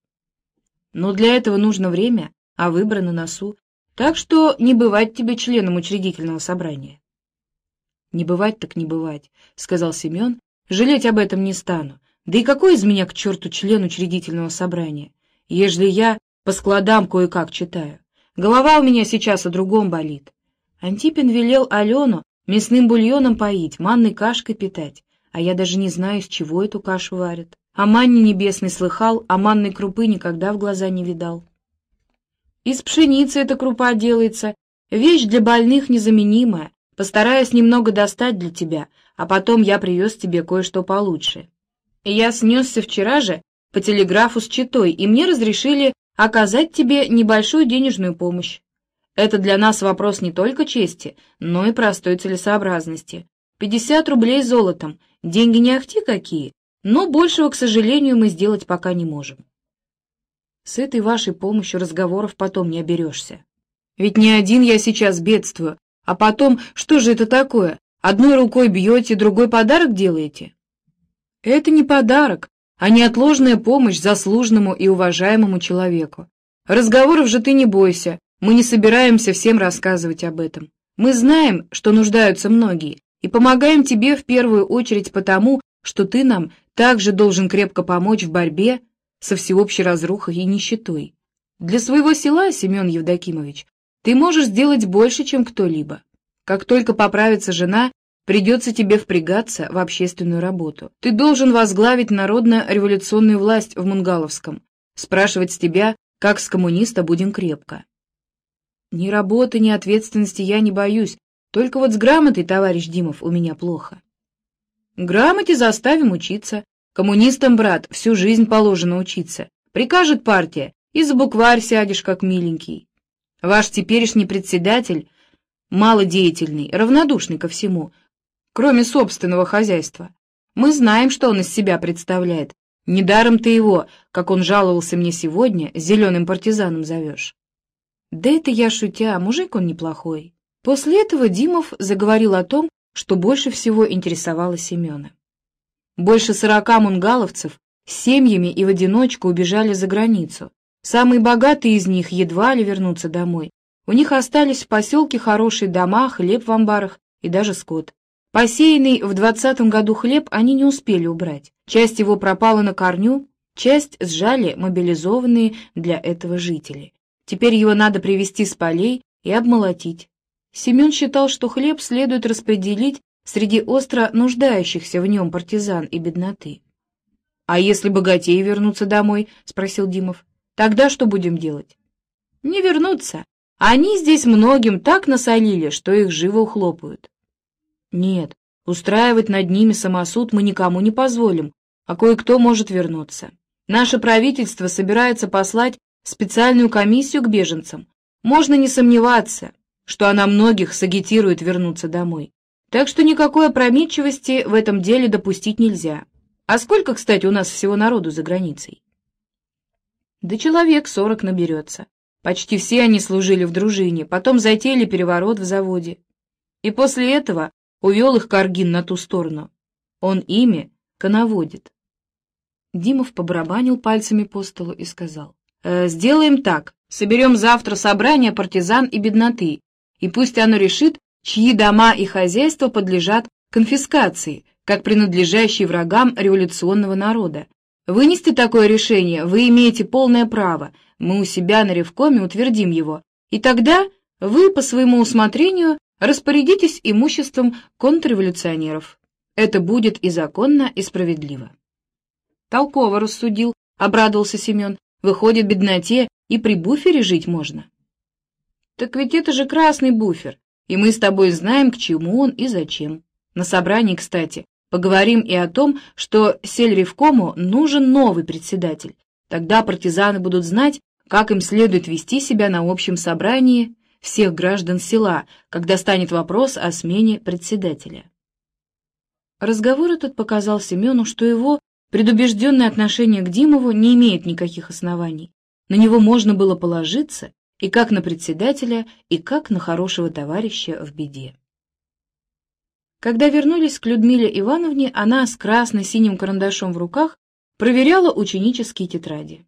Но для этого нужно время, а выборы на носу, так что не бывать тебе членом учредительного собрания. — Не бывать так не бывать, — сказал Семен, — жалеть об этом не стану. Да и какой из меня к черту член учредительного собрания, ежели я по складам кое-как читаю? Голова у меня сейчас о другом болит. Антипин велел Алену мясным бульоном поить, манной кашкой питать, а я даже не знаю, с чего эту кашу варят. О манне небесной слыхал, а манной крупы никогда в глаза не видал. Из пшеницы эта крупа делается, вещь для больных незаменимая. Постараюсь немного достать для тебя, а потом я привез тебе кое-что получше. Я снесся вчера же по телеграфу с Читой, и мне разрешили оказать тебе небольшую денежную помощь. Это для нас вопрос не только чести, но и простой целесообразности. Пятьдесят рублей золотом, деньги не ахти какие, но большего, к сожалению, мы сделать пока не можем. С этой вашей помощью разговоров потом не оберешься. Ведь не один я сейчас бедствую, а потом, что же это такое? Одной рукой бьете, другой подарок делаете? Это не подарок, а неотложная помощь заслуженному и уважаемому человеку. Разговоров же ты не бойся, мы не собираемся всем рассказывать об этом. Мы знаем, что нуждаются многие, и помогаем тебе в первую очередь потому, что ты нам также должен крепко помочь в борьбе со всеобщей разрухой и нищетой. Для своего села, Семен Евдокимович, ты можешь сделать больше, чем кто-либо. Как только поправится жена, Придется тебе впрягаться в общественную работу. Ты должен возглавить народно-революционную власть в Мунгаловском. Спрашивать с тебя, как с коммуниста будем крепко. Ни работы, ни ответственности я не боюсь. Только вот с грамотой, товарищ Димов, у меня плохо. Грамоте заставим учиться. Коммунистам, брат, всю жизнь положено учиться. Прикажет партия, и за букварь сядешь, как миленький. Ваш теперешний председатель, малодеятельный, равнодушный ко всему, кроме собственного хозяйства. Мы знаем, что он из себя представляет. Недаром ты его, как он жаловался мне сегодня, зеленым партизаном зовешь. Да это я шутя, мужик он неплохой. После этого Димов заговорил о том, что больше всего интересовало Семена. Больше сорока мунгаловцев семьями и в одиночку убежали за границу. Самые богатые из них едва ли вернутся домой. У них остались в поселке хорошие дома, хлеб в амбарах и даже скот. Посеянный в двадцатом году хлеб они не успели убрать. Часть его пропала на корню, часть сжали мобилизованные для этого жители. Теперь его надо привезти с полей и обмолотить. Семен считал, что хлеб следует распределить среди остро нуждающихся в нем партизан и бедноты. — А если богатеи вернутся домой? — спросил Димов. — Тогда что будем делать? — Не вернутся. Они здесь многим так насолили, что их живо ухлопают. — Нет, устраивать над ними самосуд мы никому не позволим, а кое-кто может вернуться. Наше правительство собирается послать специальную комиссию к беженцам. Можно не сомневаться, что она многих сагитирует вернуться домой. Так что никакой опрометчивости в этом деле допустить нельзя. А сколько, кстати, у нас всего народу за границей? Да человек сорок наберется. Почти все они служили в дружине, потом затеяли переворот в заводе. И после этого увел их Каргин на ту сторону. Он ими коноводит. Димов побарабанил пальцами по столу и сказал. «Э, «Сделаем так. Соберем завтра собрание партизан и бедноты, и пусть оно решит, чьи дома и хозяйства подлежат конфискации, как принадлежащие врагам революционного народа. Вынести такое решение вы имеете полное право, мы у себя на Ревкоме утвердим его, и тогда вы по своему усмотрению распорядитесь имуществом контрреволюционеров. Это будет и законно, и справедливо. Толково рассудил, обрадовался Семен. Выходит, бедноте и при буфере жить можно. Так ведь это же красный буфер, и мы с тобой знаем, к чему он и зачем. На собрании, кстати, поговорим и о том, что сельревкому нужен новый председатель. Тогда партизаны будут знать, как им следует вести себя на общем собрании всех граждан села, когда станет вопрос о смене председателя. Разговор этот показал Семену, что его предубежденное отношение к Димову не имеет никаких оснований. На него можно было положиться, и как на председателя, и как на хорошего товарища в беде. Когда вернулись к Людмиле Ивановне, она с красно-синим карандашом в руках проверяла ученические тетради.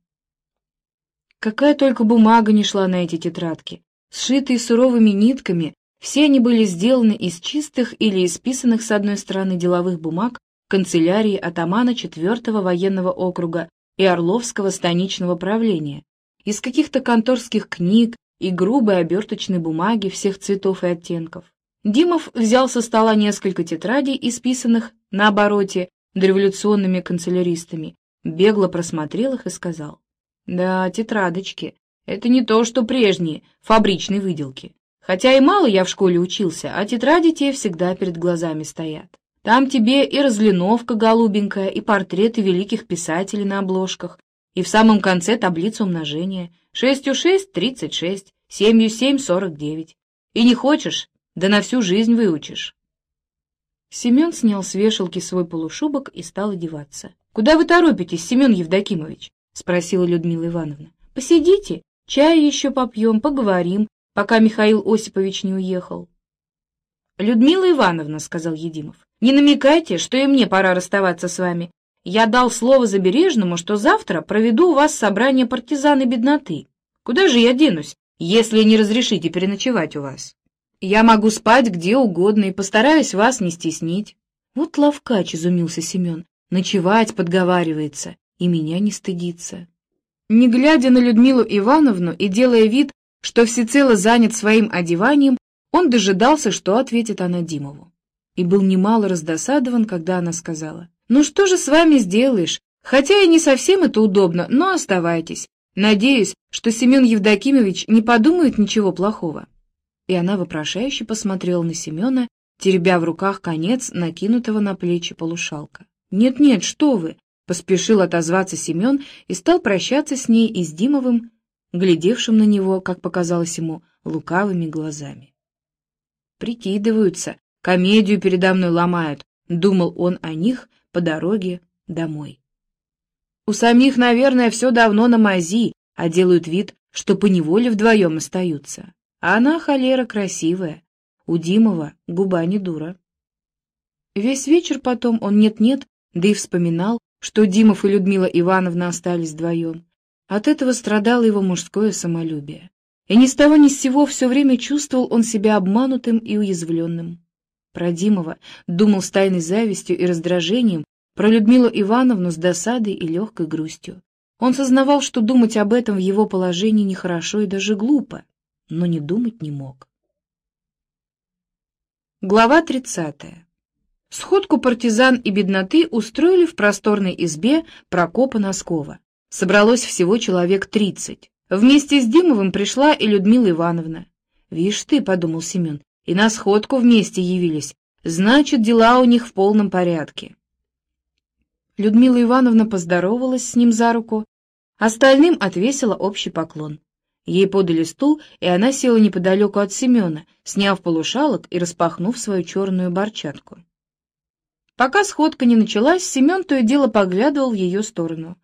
Какая только бумага не шла на эти тетрадки, сшитые суровыми нитками, все они были сделаны из чистых или исписанных с одной стороны деловых бумаг канцелярии атамана 4-го военного округа и Орловского станичного правления, из каких-то конторских книг и грубой оберточной бумаги всех цветов и оттенков. Димов взял со стола несколько тетрадей, исписанных на обороте дореволюционными канцеляристами, бегло просмотрел их и сказал. «Да, тетрадочки. Это не то, что прежние, фабричные выделки. Хотя и мало я в школе учился, а тетради те всегда перед глазами стоят. Там тебе и разлиновка голубенькая, и портреты великих писателей на обложках, и в самом конце таблица умножения. Шестью шесть — тридцать шесть, семью семь — сорок девять. И не хочешь, да на всю жизнь выучишь. Семен снял с вешалки свой полушубок и стал одеваться. — Куда вы торопитесь, Семен Евдокимович? — спросила Людмила Ивановна. — Посидите, чай еще попьем, поговорим, пока Михаил Осипович не уехал. — Людмила Ивановна, — сказал Едимов, — не намекайте, что и мне пора расставаться с вами. Я дал слово Забережному, что завтра проведу у вас собрание партизан и бедноты. Куда же я денусь, если не разрешите переночевать у вас? Я могу спать где угодно и постараюсь вас не стеснить. Вот ловкач, изумился Семен. Ночевать подговаривается и меня не стыдится. Не глядя на Людмилу Ивановну и делая вид, что всецело занят своим одеванием, он дожидался, что ответит она Димову. И был немало раздосадован, когда она сказала, ну что же с вами сделаешь? Хотя и не совсем это удобно, но оставайтесь. Надеюсь, что Семен Евдокимович не подумает ничего плохого. И она вопрошающе посмотрела на Семена, теребя в руках конец накинутого на плечи полушалка. «Нет-нет, что вы!» — поспешил отозваться Семен и стал прощаться с ней и с Димовым, глядевшим на него, как показалось ему, лукавыми глазами. «Прикидываются, комедию передо мной ломают», — думал он о них, по дороге домой. У самих, наверное, все давно на мази, а делают вид, что поневоле вдвоем остаются. А она, холера, красивая. У Димова губа не дура. Весь вечер потом он нет-нет, да и вспоминал, что Димов и Людмила Ивановна остались вдвоем. От этого страдало его мужское самолюбие. И ни с того ни с сего все время чувствовал он себя обманутым и уязвленным. Про Димова думал с тайной завистью и раздражением, про Людмилу Ивановну с досадой и легкой грустью. Он сознавал, что думать об этом в его положении нехорошо и даже глупо, но не думать не мог. Глава 30. Сходку партизан и бедноты устроили в просторной избе Прокопа Носкова. Собралось всего человек тридцать. Вместе с Димовым пришла и Людмила Ивановна. «Вишь ты», — подумал Семен, — «и на сходку вместе явились. Значит, дела у них в полном порядке». Людмила Ивановна поздоровалась с ним за руку, остальным отвесила общий поклон. Ей подали стул, и она села неподалеку от Семена, сняв полушалок и распахнув свою черную борчатку. Пока сходка не началась, Семен то и дело поглядывал в ее сторону.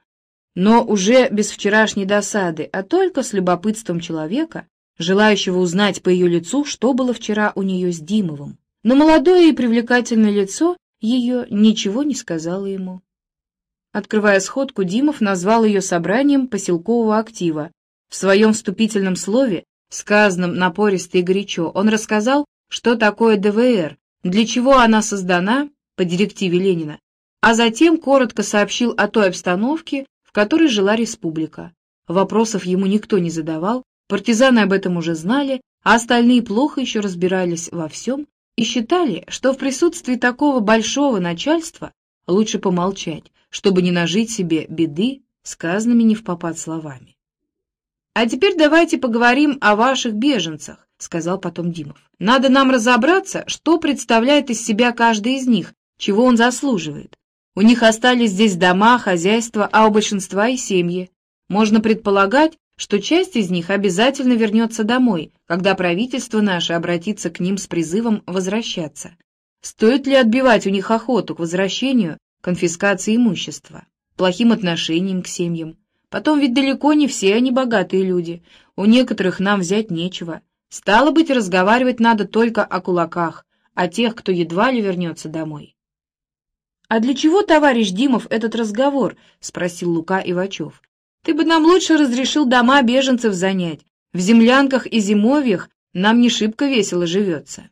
Но уже без вчерашней досады, а только с любопытством человека, желающего узнать по ее лицу, что было вчера у нее с Димовым. Но молодое и привлекательное лицо ее ничего не сказало ему. Открывая сходку, Димов назвал ее собранием поселкового актива, в своем вступительном слове, сказанном напористо и горячо, он рассказал, что такое ДВР, для чего она создана по директиве Ленина, а затем коротко сообщил о той обстановке, в которой жила республика. Вопросов ему никто не задавал, партизаны об этом уже знали, а остальные плохо еще разбирались во всем и считали, что в присутствии такого большого начальства лучше помолчать, чтобы не нажить себе беды сказанными не в попад словами. «А теперь давайте поговорим о ваших беженцах», — сказал потом Димов. «Надо нам разобраться, что представляет из себя каждый из них, чего он заслуживает. У них остались здесь дома, хозяйства, а у большинства и семьи. Можно предполагать, что часть из них обязательно вернется домой, когда правительство наше обратится к ним с призывом возвращаться. Стоит ли отбивать у них охоту к возвращению, конфискации имущества, плохим отношениям к семьям? Потом ведь далеко не все они богатые люди, у некоторых нам взять нечего. Стало быть, разговаривать надо только о кулаках, о тех, кто едва ли вернется домой. — А для чего, товарищ Димов, этот разговор? — спросил Лука Ивачев. — Ты бы нам лучше разрешил дома беженцев занять. В землянках и зимовьях нам не шибко весело живется.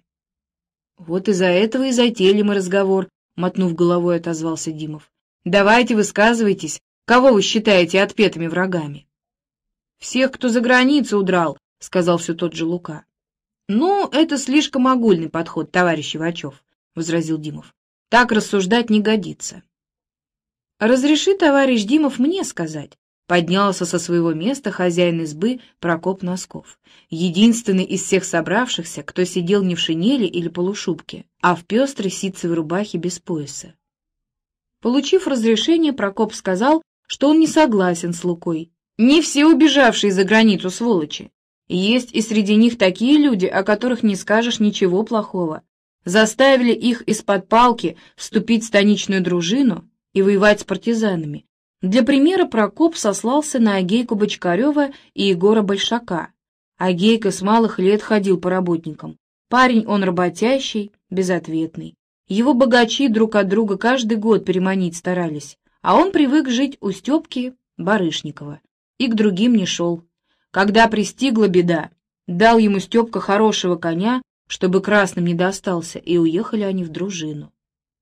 — Вот из-за этого и затеяли мы разговор, — мотнув головой, отозвался Димов. — Давайте высказывайтесь, Кого вы считаете отпетыми врагами? — Всех, кто за границу удрал, — сказал все тот же Лука. — Ну, это слишком огульный подход, товарищ Ивачев, — возразил Димов. — Так рассуждать не годится. — Разреши, товарищ Димов, мне сказать. Поднялся со своего места хозяин избы Прокоп Носков, единственный из всех собравшихся, кто сидел не в шинели или полушубке, а в пестрой ситцевой рубахе без пояса. Получив разрешение, Прокоп сказал, что он не согласен с Лукой. Не все убежавшие за границу сволочи. Есть и среди них такие люди, о которых не скажешь ничего плохого. Заставили их из-под палки вступить в станичную дружину и воевать с партизанами. Для примера Прокоп сослался на Агейку Бочкарева и Егора Большака. Агейка с малых лет ходил по работникам. Парень он работящий, безответный. Его богачи друг от друга каждый год переманить старались а он привык жить у Степки Барышникова и к другим не шел. Когда пристигла беда, дал ему Степка хорошего коня, чтобы красным не достался, и уехали они в дружину.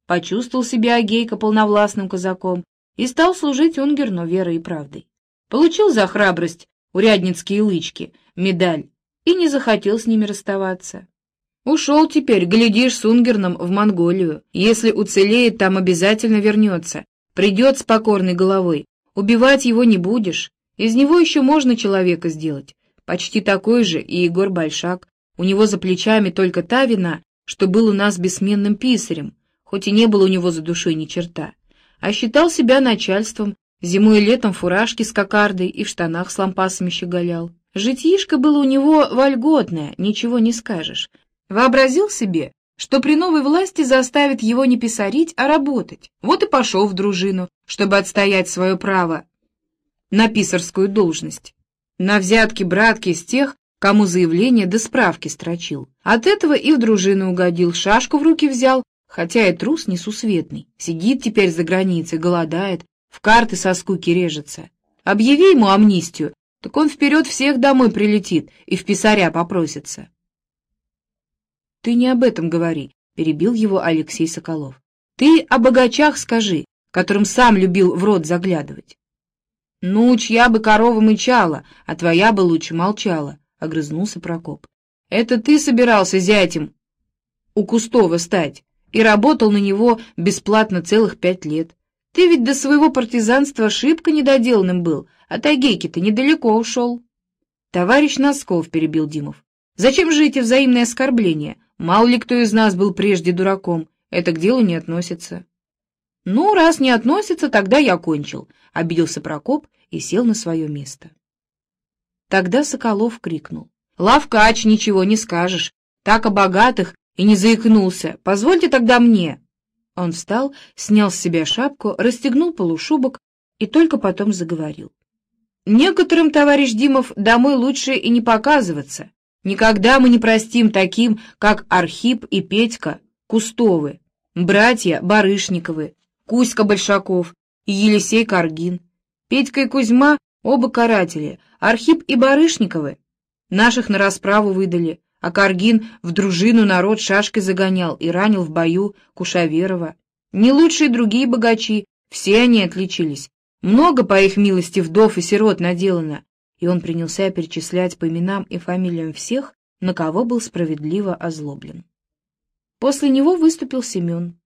Почувствовал себя Агейка полновластным казаком и стал служить Унгерну верой и правдой. Получил за храбрость урядницкие лычки, медаль, и не захотел с ними расставаться. Ушел теперь, глядишь, с Унгерном в Монголию. Если уцелеет, там обязательно вернется, Придет с покорной головой. Убивать его не будешь. Из него еще можно человека сделать. Почти такой же и Егор Большак. У него за плечами только та вина, что был у нас бессменным писарем, хоть и не было у него за душой ни черта. А считал себя начальством, зимой и летом фуражки с кокардой и в штанах с лампасами щеголял. Житьишко было у него вольготное, ничего не скажешь. Вообразил себе, что при новой власти заставит его не писарить, а работать. Вот и пошел в дружину, чтобы отстоять свое право на писарскую должность. На взятки братки из тех, кому заявление до справки строчил. От этого и в дружину угодил, шашку в руки взял, хотя и трус несусветный. Сидит теперь за границей, голодает, в карты со скуки режется. Объяви ему амнистию, так он вперед всех домой прилетит и в писаря попросится. «Ты не об этом говори», — перебил его Алексей Соколов. «Ты о богачах скажи, которым сам любил в рот заглядывать». «Ну, чья бы корова мычала, а твоя бы лучше молчала», — огрызнулся Прокоп. «Это ты собирался зятем у Кустова стать, и работал на него бесплатно целых пять лет. Ты ведь до своего партизанства шибко недоделанным был, а Тайгейки-то недалеко ушел. Товарищ Носков, — перебил Димов, — зачем же эти взаимные оскорбления? Мало ли кто из нас был прежде дураком, это к делу не относится. Ну, раз не относится, тогда я кончил, — обиделся Прокоп и сел на свое место. Тогда Соколов крикнул. — Лавкач, ничего не скажешь. Так о богатых и не заикнулся. Позвольте тогда мне. Он встал, снял с себя шапку, расстегнул полушубок и только потом заговорил. Некоторым, товарищ Димов, домой лучше и не показываться. Никогда мы не простим таким, как Архип и Петька Кустовы, братья Барышниковы, Кузька Большаков и Елисей Каргин. Петька и Кузьма — оба каратели, Архип и Барышниковы. Наших на расправу выдали, а Каргин в дружину народ шашкой загонял и ранил в бою Кушаверова. Не лучшие другие богачи, все они отличились. Много, по их милости, вдов и сирот наделано. И он принялся перечислять по именам и фамилиям всех, на кого был справедливо озлоблен. После него выступил Семен.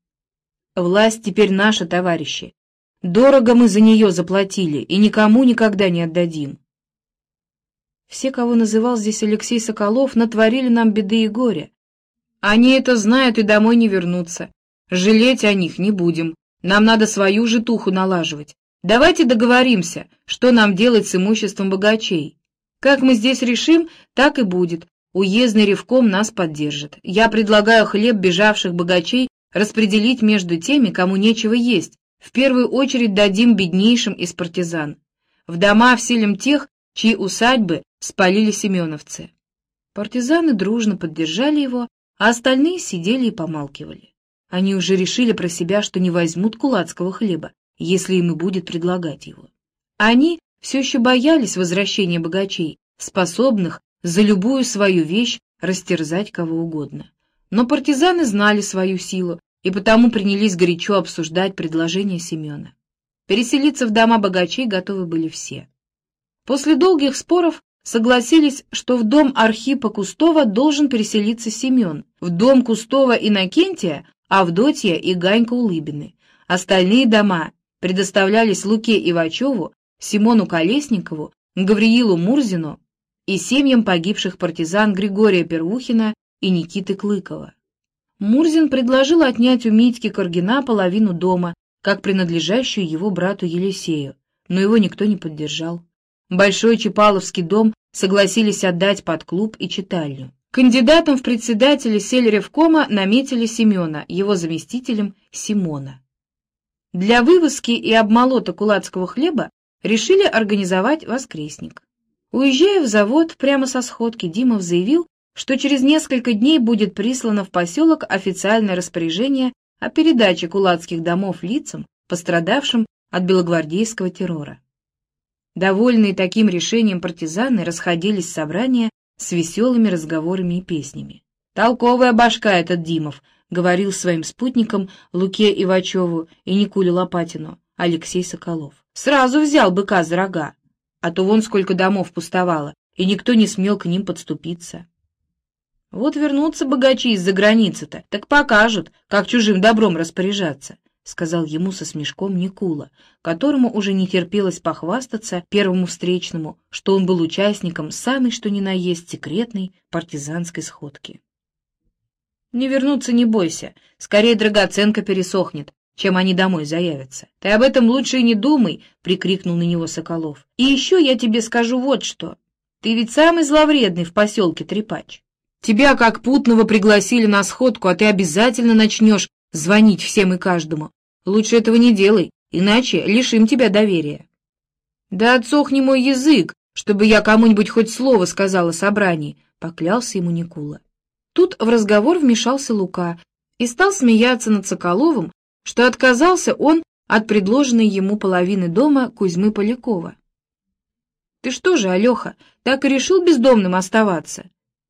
«Власть теперь наша, товарищи. Дорого мы за нее заплатили и никому никогда не отдадим. Все, кого называл здесь Алексей Соколов, натворили нам беды и горе. Они это знают и домой не вернутся. Жалеть о них не будем. Нам надо свою житуху налаживать. Давайте договоримся, что нам делать с имуществом богачей. Как мы здесь решим, так и будет. Уездный ревком нас поддержит. Я предлагаю хлеб бежавших богачей распределить между теми, кому нечего есть. В первую очередь дадим беднейшим из партизан. В дома вселим тех, чьи усадьбы спалили семеновцы. Партизаны дружно поддержали его, а остальные сидели и помалкивали. Они уже решили про себя, что не возьмут кулацкого хлеба, если им и будет предлагать его. Они все еще боялись возвращения богачей, способных за любую свою вещь растерзать кого угодно. Но партизаны знали свою силу и потому принялись горячо обсуждать предложение Семена. Переселиться в дома богачей готовы были все. После долгих споров согласились, что в дом Архипа Кустова должен переселиться Семен, в дом Кустова Иннокентия — Авдотья и Ганька Улыбины. Остальные дома предоставлялись Луке Ивачеву, Симону Колесникову, Гавриилу Мурзину и семьям погибших партизан Григория Первухина и Никиты Клыкова. Мурзин предложил отнять у Митьки Каргина половину дома, как принадлежащую его брату Елисею, но его никто не поддержал. Большой Чапаловский дом согласились отдать под клуб и читальню. Кандидатом в председатели сельревкома наметили Семена, его заместителем — Симона. Для вывозки и обмолота кулацкого хлеба решили организовать воскресник. Уезжая в завод прямо со сходки, Димов заявил, что через несколько дней будет прислано в поселок официальное распоряжение о передаче кулацких домов лицам, пострадавшим от белогвардейского террора. Довольные таким решением партизаны расходились с собрания с веселыми разговорами и песнями. «Толковая башка этот Димов», — говорил своим спутникам Луке Ивачеву и Никуле Лопатину Алексей Соколов. «Сразу взял быка за рога, а то вон сколько домов пустовало, и никто не смел к ним подступиться». Вот вернутся богачи из-за границы-то, так покажут, как чужим добром распоряжаться. — сказал ему со смешком Никула, которому уже не терпелось похвастаться первому встречному, что он был участником самой что ни на есть секретной партизанской сходки. «Не вернуться не бойся, скорее драгоценка пересохнет, чем они домой заявятся. Ты об этом лучше и не думай!» — прикрикнул на него Соколов. «И еще я тебе скажу вот что. Ты ведь самый зловредный в поселке Трепач. Тебя как путного пригласили на сходку, а ты обязательно начнешь звонить всем и каждому. Лучше этого не делай, иначе лишим тебя доверия. Да отсохни мой язык, чтобы я кому-нибудь хоть слово сказала собрании, поклялся ему Никула. Тут в разговор вмешался Лука и стал смеяться над Соколовым, что отказался он от предложенной ему половины дома Кузьмы Полякова. «Ты что же, Алеха, так и решил бездомным оставаться?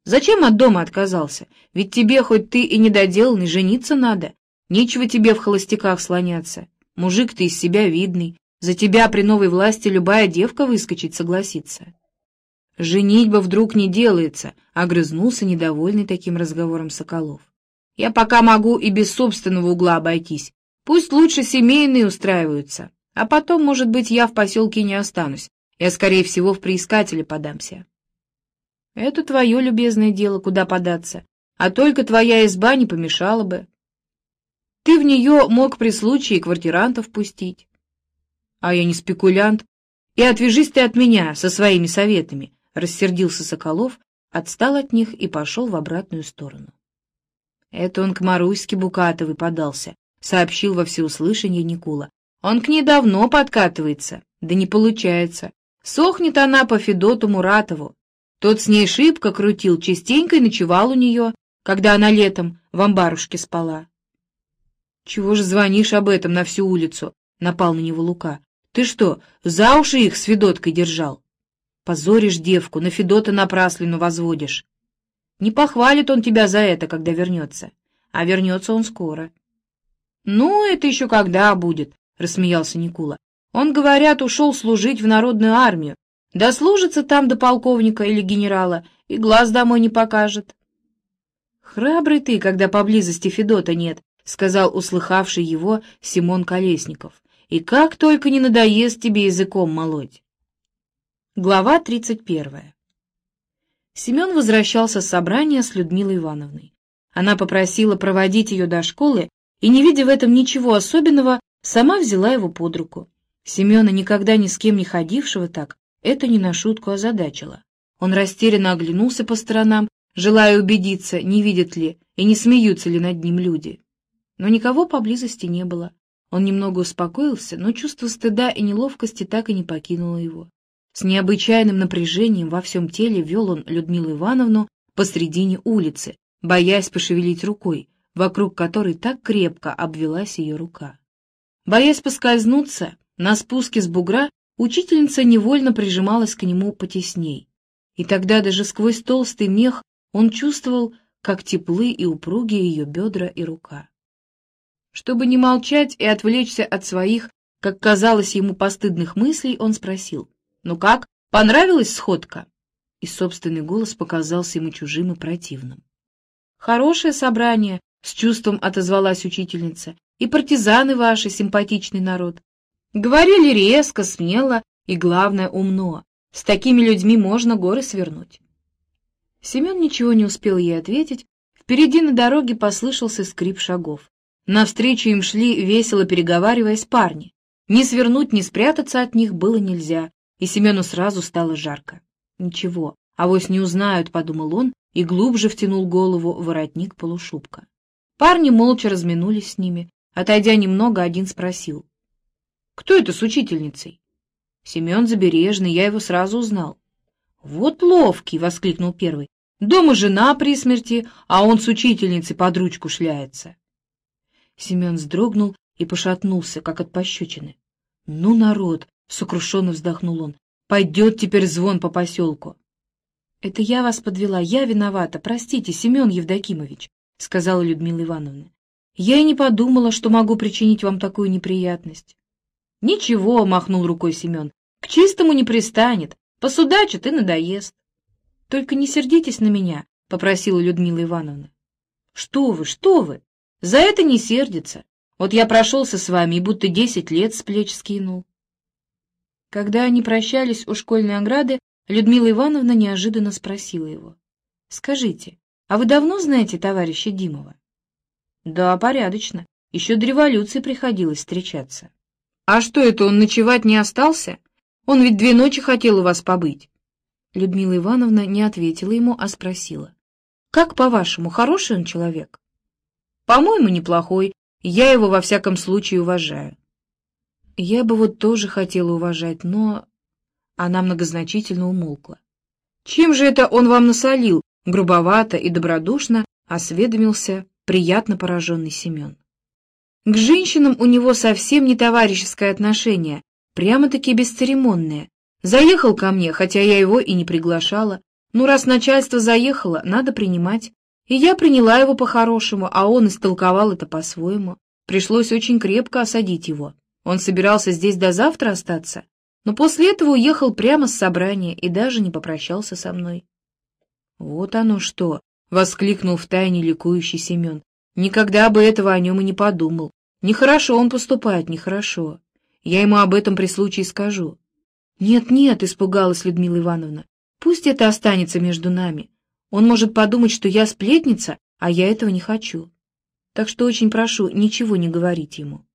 Зачем от дома отказался? Ведь тебе, хоть ты и недоделанный, жениться надо. Нечего тебе в холостяках слоняться. Мужик ты из себя видный. За тебя при новой власти любая девка выскочить согласится. Женитьба вдруг не делается, — огрызнулся недовольный таким разговором Соколов. Я пока могу и без собственного угла обойтись. Пусть лучше семейные устраиваются. А потом, может быть, я в поселке не останусь. Я, скорее всего, в приискатели подамся. Это твое любезное дело, куда податься. А только твоя изба не помешала бы. Ты в нее мог при случае квартирантов пустить. А я не спекулянт. И отвяжись ты от меня со своими советами, — рассердился Соколов, отстал от них и пошел в обратную сторону. Это он к Маруське Букатовой подался, — сообщил во всеуслышание Никула. Он к ней давно подкатывается, да не получается. Сохнет она по Федоту Муратову. Тот с ней шибко крутил, частенько и ночевал у нее, когда она летом в амбарушке спала. — Чего же звонишь об этом на всю улицу? — напал на него Лука. — Ты что, за уши их с Федоткой держал? Позоришь девку, на Федота напраслину возводишь. Не похвалит он тебя за это, когда вернется. А вернется он скоро. — Ну, это еще когда будет, — рассмеялся Никула. Он, говорят, ушел служить в народную армию. Дослужится там до полковника или генерала, и глаз домой не покажет. — Храбрый ты, когда поблизости Федота нет, — сказал услыхавший его Симон Колесников. — И как только не надоест тебе языком молоть. Глава тридцать первая Семен возвращался с собрания с Людмилой Ивановной. Она попросила проводить ее до школы и, не видя в этом ничего особенного, сама взяла его под руку. Семена, никогда ни с кем не ходившего так, это не на шутку озадачило. Он растерянно оглянулся по сторонам, желая убедиться, не видят ли и не смеются ли над ним люди. Но никого поблизости не было. Он немного успокоился, но чувство стыда и неловкости так и не покинуло его. С необычайным напряжением во всем теле вел он Людмилу Ивановну посредине улицы, боясь пошевелить рукой, вокруг которой так крепко обвелась ее рука. Боясь поскользнуться, на спуске с бугра учительница невольно прижималась к нему потесней. И тогда даже сквозь толстый мех он чувствовал, как теплы и упругие ее бедра и рука. Чтобы не молчать и отвлечься от своих, как казалось ему, постыдных мыслей, он спросил — «Ну как, понравилась сходка?» И собственный голос показался ему чужим и противным. «Хорошее собрание», — с чувством отозвалась учительница, «и партизаны ваши, симпатичный народ. Говорили резко, смело и, главное, умно. С такими людьми можно горы свернуть». Семен ничего не успел ей ответить. Впереди на дороге послышался скрип шагов. Навстречу им шли, весело переговариваясь, парни. Ни свернуть, ни спрятаться от них было нельзя и Семену сразу стало жарко. «Ничего, авось не узнают», — подумал он, и глубже втянул голову воротник полушубка. Парни молча разминулись с ними. Отойдя немного, один спросил. «Кто это с учительницей?» «Семен Забережный, я его сразу узнал». «Вот ловкий!» — воскликнул первый. «Дома жена при смерти, а он с учительницей под ручку шляется». Семен вздрогнул и пошатнулся, как от пощечины. «Ну, народ, — сокрушенно вздохнул он. «Пойдет теперь звон по поселку». «Это я вас подвела, я виновата, простите, Семен Евдокимович», — сказала Людмила Ивановна. «Я и не подумала, что могу причинить вам такую неприятность». «Ничего», — махнул рукой Семен, — «к чистому не пристанет, посудачит и надоест». «Только не сердитесь на меня», — попросила Людмила Ивановна. «Что вы, что вы? За это не сердится. Вот я прошелся с вами и будто десять лет с плеч скинул». Когда они прощались у школьной ограды, Людмила Ивановна неожиданно спросила его. — Скажите, а вы давно знаете товарища Димова? — Да, порядочно. Еще до революции приходилось встречаться. — А что это, он ночевать не остался? Он ведь две ночи хотел у вас побыть. Людмила Ивановна не ответила ему, а спросила. — Как, по-вашему, хороший он человек? — По-моему, неплохой. Я его во всяком случае уважаю. Я бы вот тоже хотела уважать, но...» Она многозначительно умолкла. «Чем же это он вам насолил?» Грубовато и добродушно осведомился приятно пораженный Семен. К женщинам у него совсем не товарищеское отношение, прямо-таки бесцеремонное. Заехал ко мне, хотя я его и не приглашала. Ну, раз начальство заехало, надо принимать. И я приняла его по-хорошему, а он истолковал это по-своему. Пришлось очень крепко осадить его. Он собирался здесь до завтра остаться, но после этого уехал прямо с собрания и даже не попрощался со мной. — Вот оно что! — воскликнул втайне ликующий Семен. — Никогда бы этого о нем и не подумал. Нехорошо он поступает, нехорошо. Я ему об этом при случае скажу. «Нет-нет», — испугалась Людмила Ивановна, — «пусть это останется между нами. Он может подумать, что я сплетница, а я этого не хочу. Так что очень прошу ничего не говорить ему».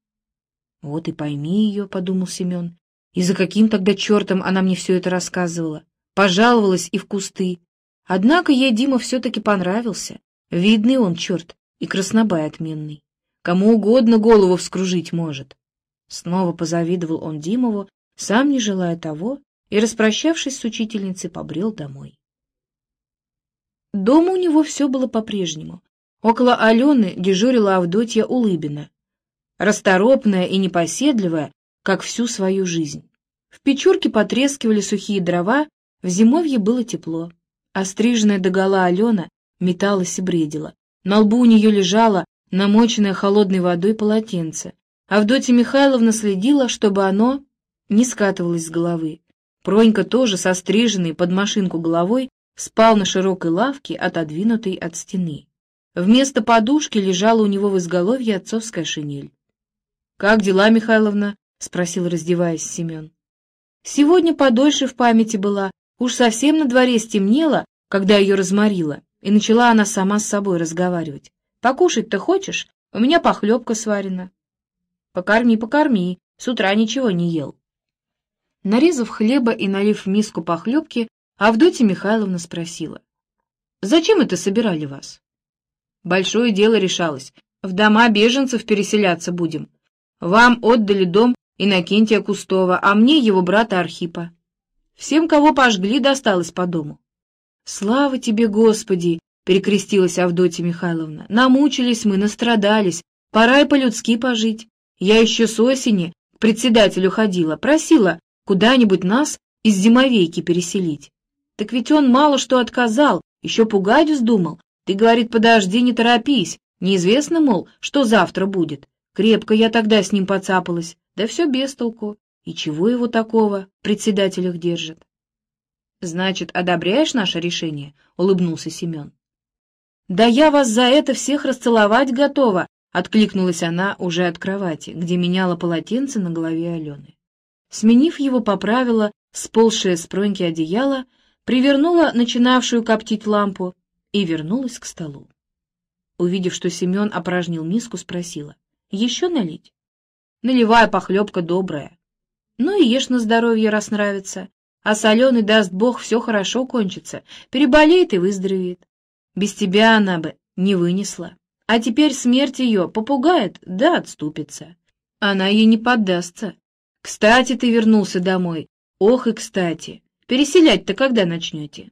«Вот и пойми ее», — подумал Семен. «И за каким тогда чертом она мне все это рассказывала? Пожаловалась и в кусты. Однако ей Дима все-таки понравился. Видный он, черт, и краснобай отменный. Кому угодно голову вскружить может». Снова позавидовал он Димову, сам не желая того, и, распрощавшись с учительницей, побрел домой. Дома у него все было по-прежнему. Около Алены дежурила Авдотья Улыбина, расторопная и непоседливая, как всю свою жизнь. В печурке потрескивали сухие дрова, в зимовье было тепло. Остриженная догола Алена металась и бредила. На лбу у нее лежало намоченное холодной водой полотенце. Авдотья Михайловна следила, чтобы оно не скатывалось с головы. Пронька тоже со стриженной под машинку головой спал на широкой лавке, отодвинутой от стены. Вместо подушки лежала у него в изголовье отцовская шинель. — Как дела, Михайловна? — спросил, раздеваясь Семен. — Сегодня подольше в памяти была. Уж совсем на дворе стемнело, когда ее разморило, и начала она сама с собой разговаривать. — Покушать-то хочешь? У меня похлебка сварена. — Покорми, покорми, с утра ничего не ел. Нарезав хлеба и налив в миску похлебки, Авдотья Михайловна спросила. «Зачем это собирали вас?» «Большое дело решалось. В дома беженцев переселяться будем. Вам отдали дом Иннокентия Кустова, а мне его брата Архипа. Всем, кого пожгли, досталось по дому». «Слава тебе, Господи!» — перекрестилась Авдотья Михайловна. «Намучились мы, настрадались. Пора и по-людски пожить. Я еще с осени к председателю ходила, просила, куда-нибудь нас из зимовейки переселить. Так ведь он мало что отказал, еще пугать вздумал. Ты, говорит, подожди, не торопись, неизвестно, мол, что завтра будет. Крепко я тогда с ним поцапалась, да все без толку. И чего его такого председателях держит? — Значит, одобряешь наше решение? — улыбнулся Семен. — Да я вас за это всех расцеловать готова! — откликнулась она уже от кровати, где меняла полотенце на голове Алены. Сменив его, поправила сползшее с проньки одеяло, привернула начинавшую коптить лампу и вернулась к столу. Увидев, что Семен опорожнил миску, спросила. — Еще налить? — Наливай, похлебка добрая. — Ну и ешь на здоровье, раз нравится. А соленый, даст бог, все хорошо кончится. Переболеет и выздоровеет. Без тебя она бы не вынесла. А теперь смерть ее попугает, да отступится. Она ей не поддастся. Кстати, ты вернулся домой. Ох и кстати. Переселять-то когда начнете?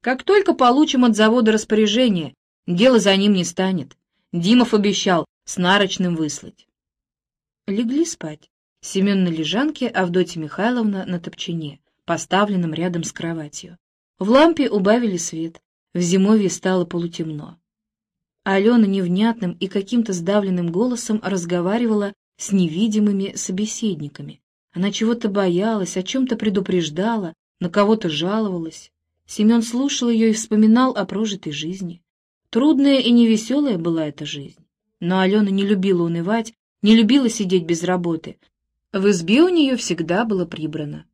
Как только получим от завода распоряжение, дело за ним не станет. Димов обещал с нарочным выслать. Легли спать. Семен на лежанке, Авдотья Михайловна на топчине, поставленном рядом с кроватью. В лампе убавили свет, в зимовье стало полутемно. Алена невнятным и каким-то сдавленным голосом разговаривала с невидимыми собеседниками. Она чего-то боялась, о чем-то предупреждала, на кого-то жаловалась. Семен слушал ее и вспоминал о прожитой жизни. Трудная и невеселая была эта жизнь. Но Алена не любила унывать, не любила сидеть без работы. В избе у нее всегда было прибрано.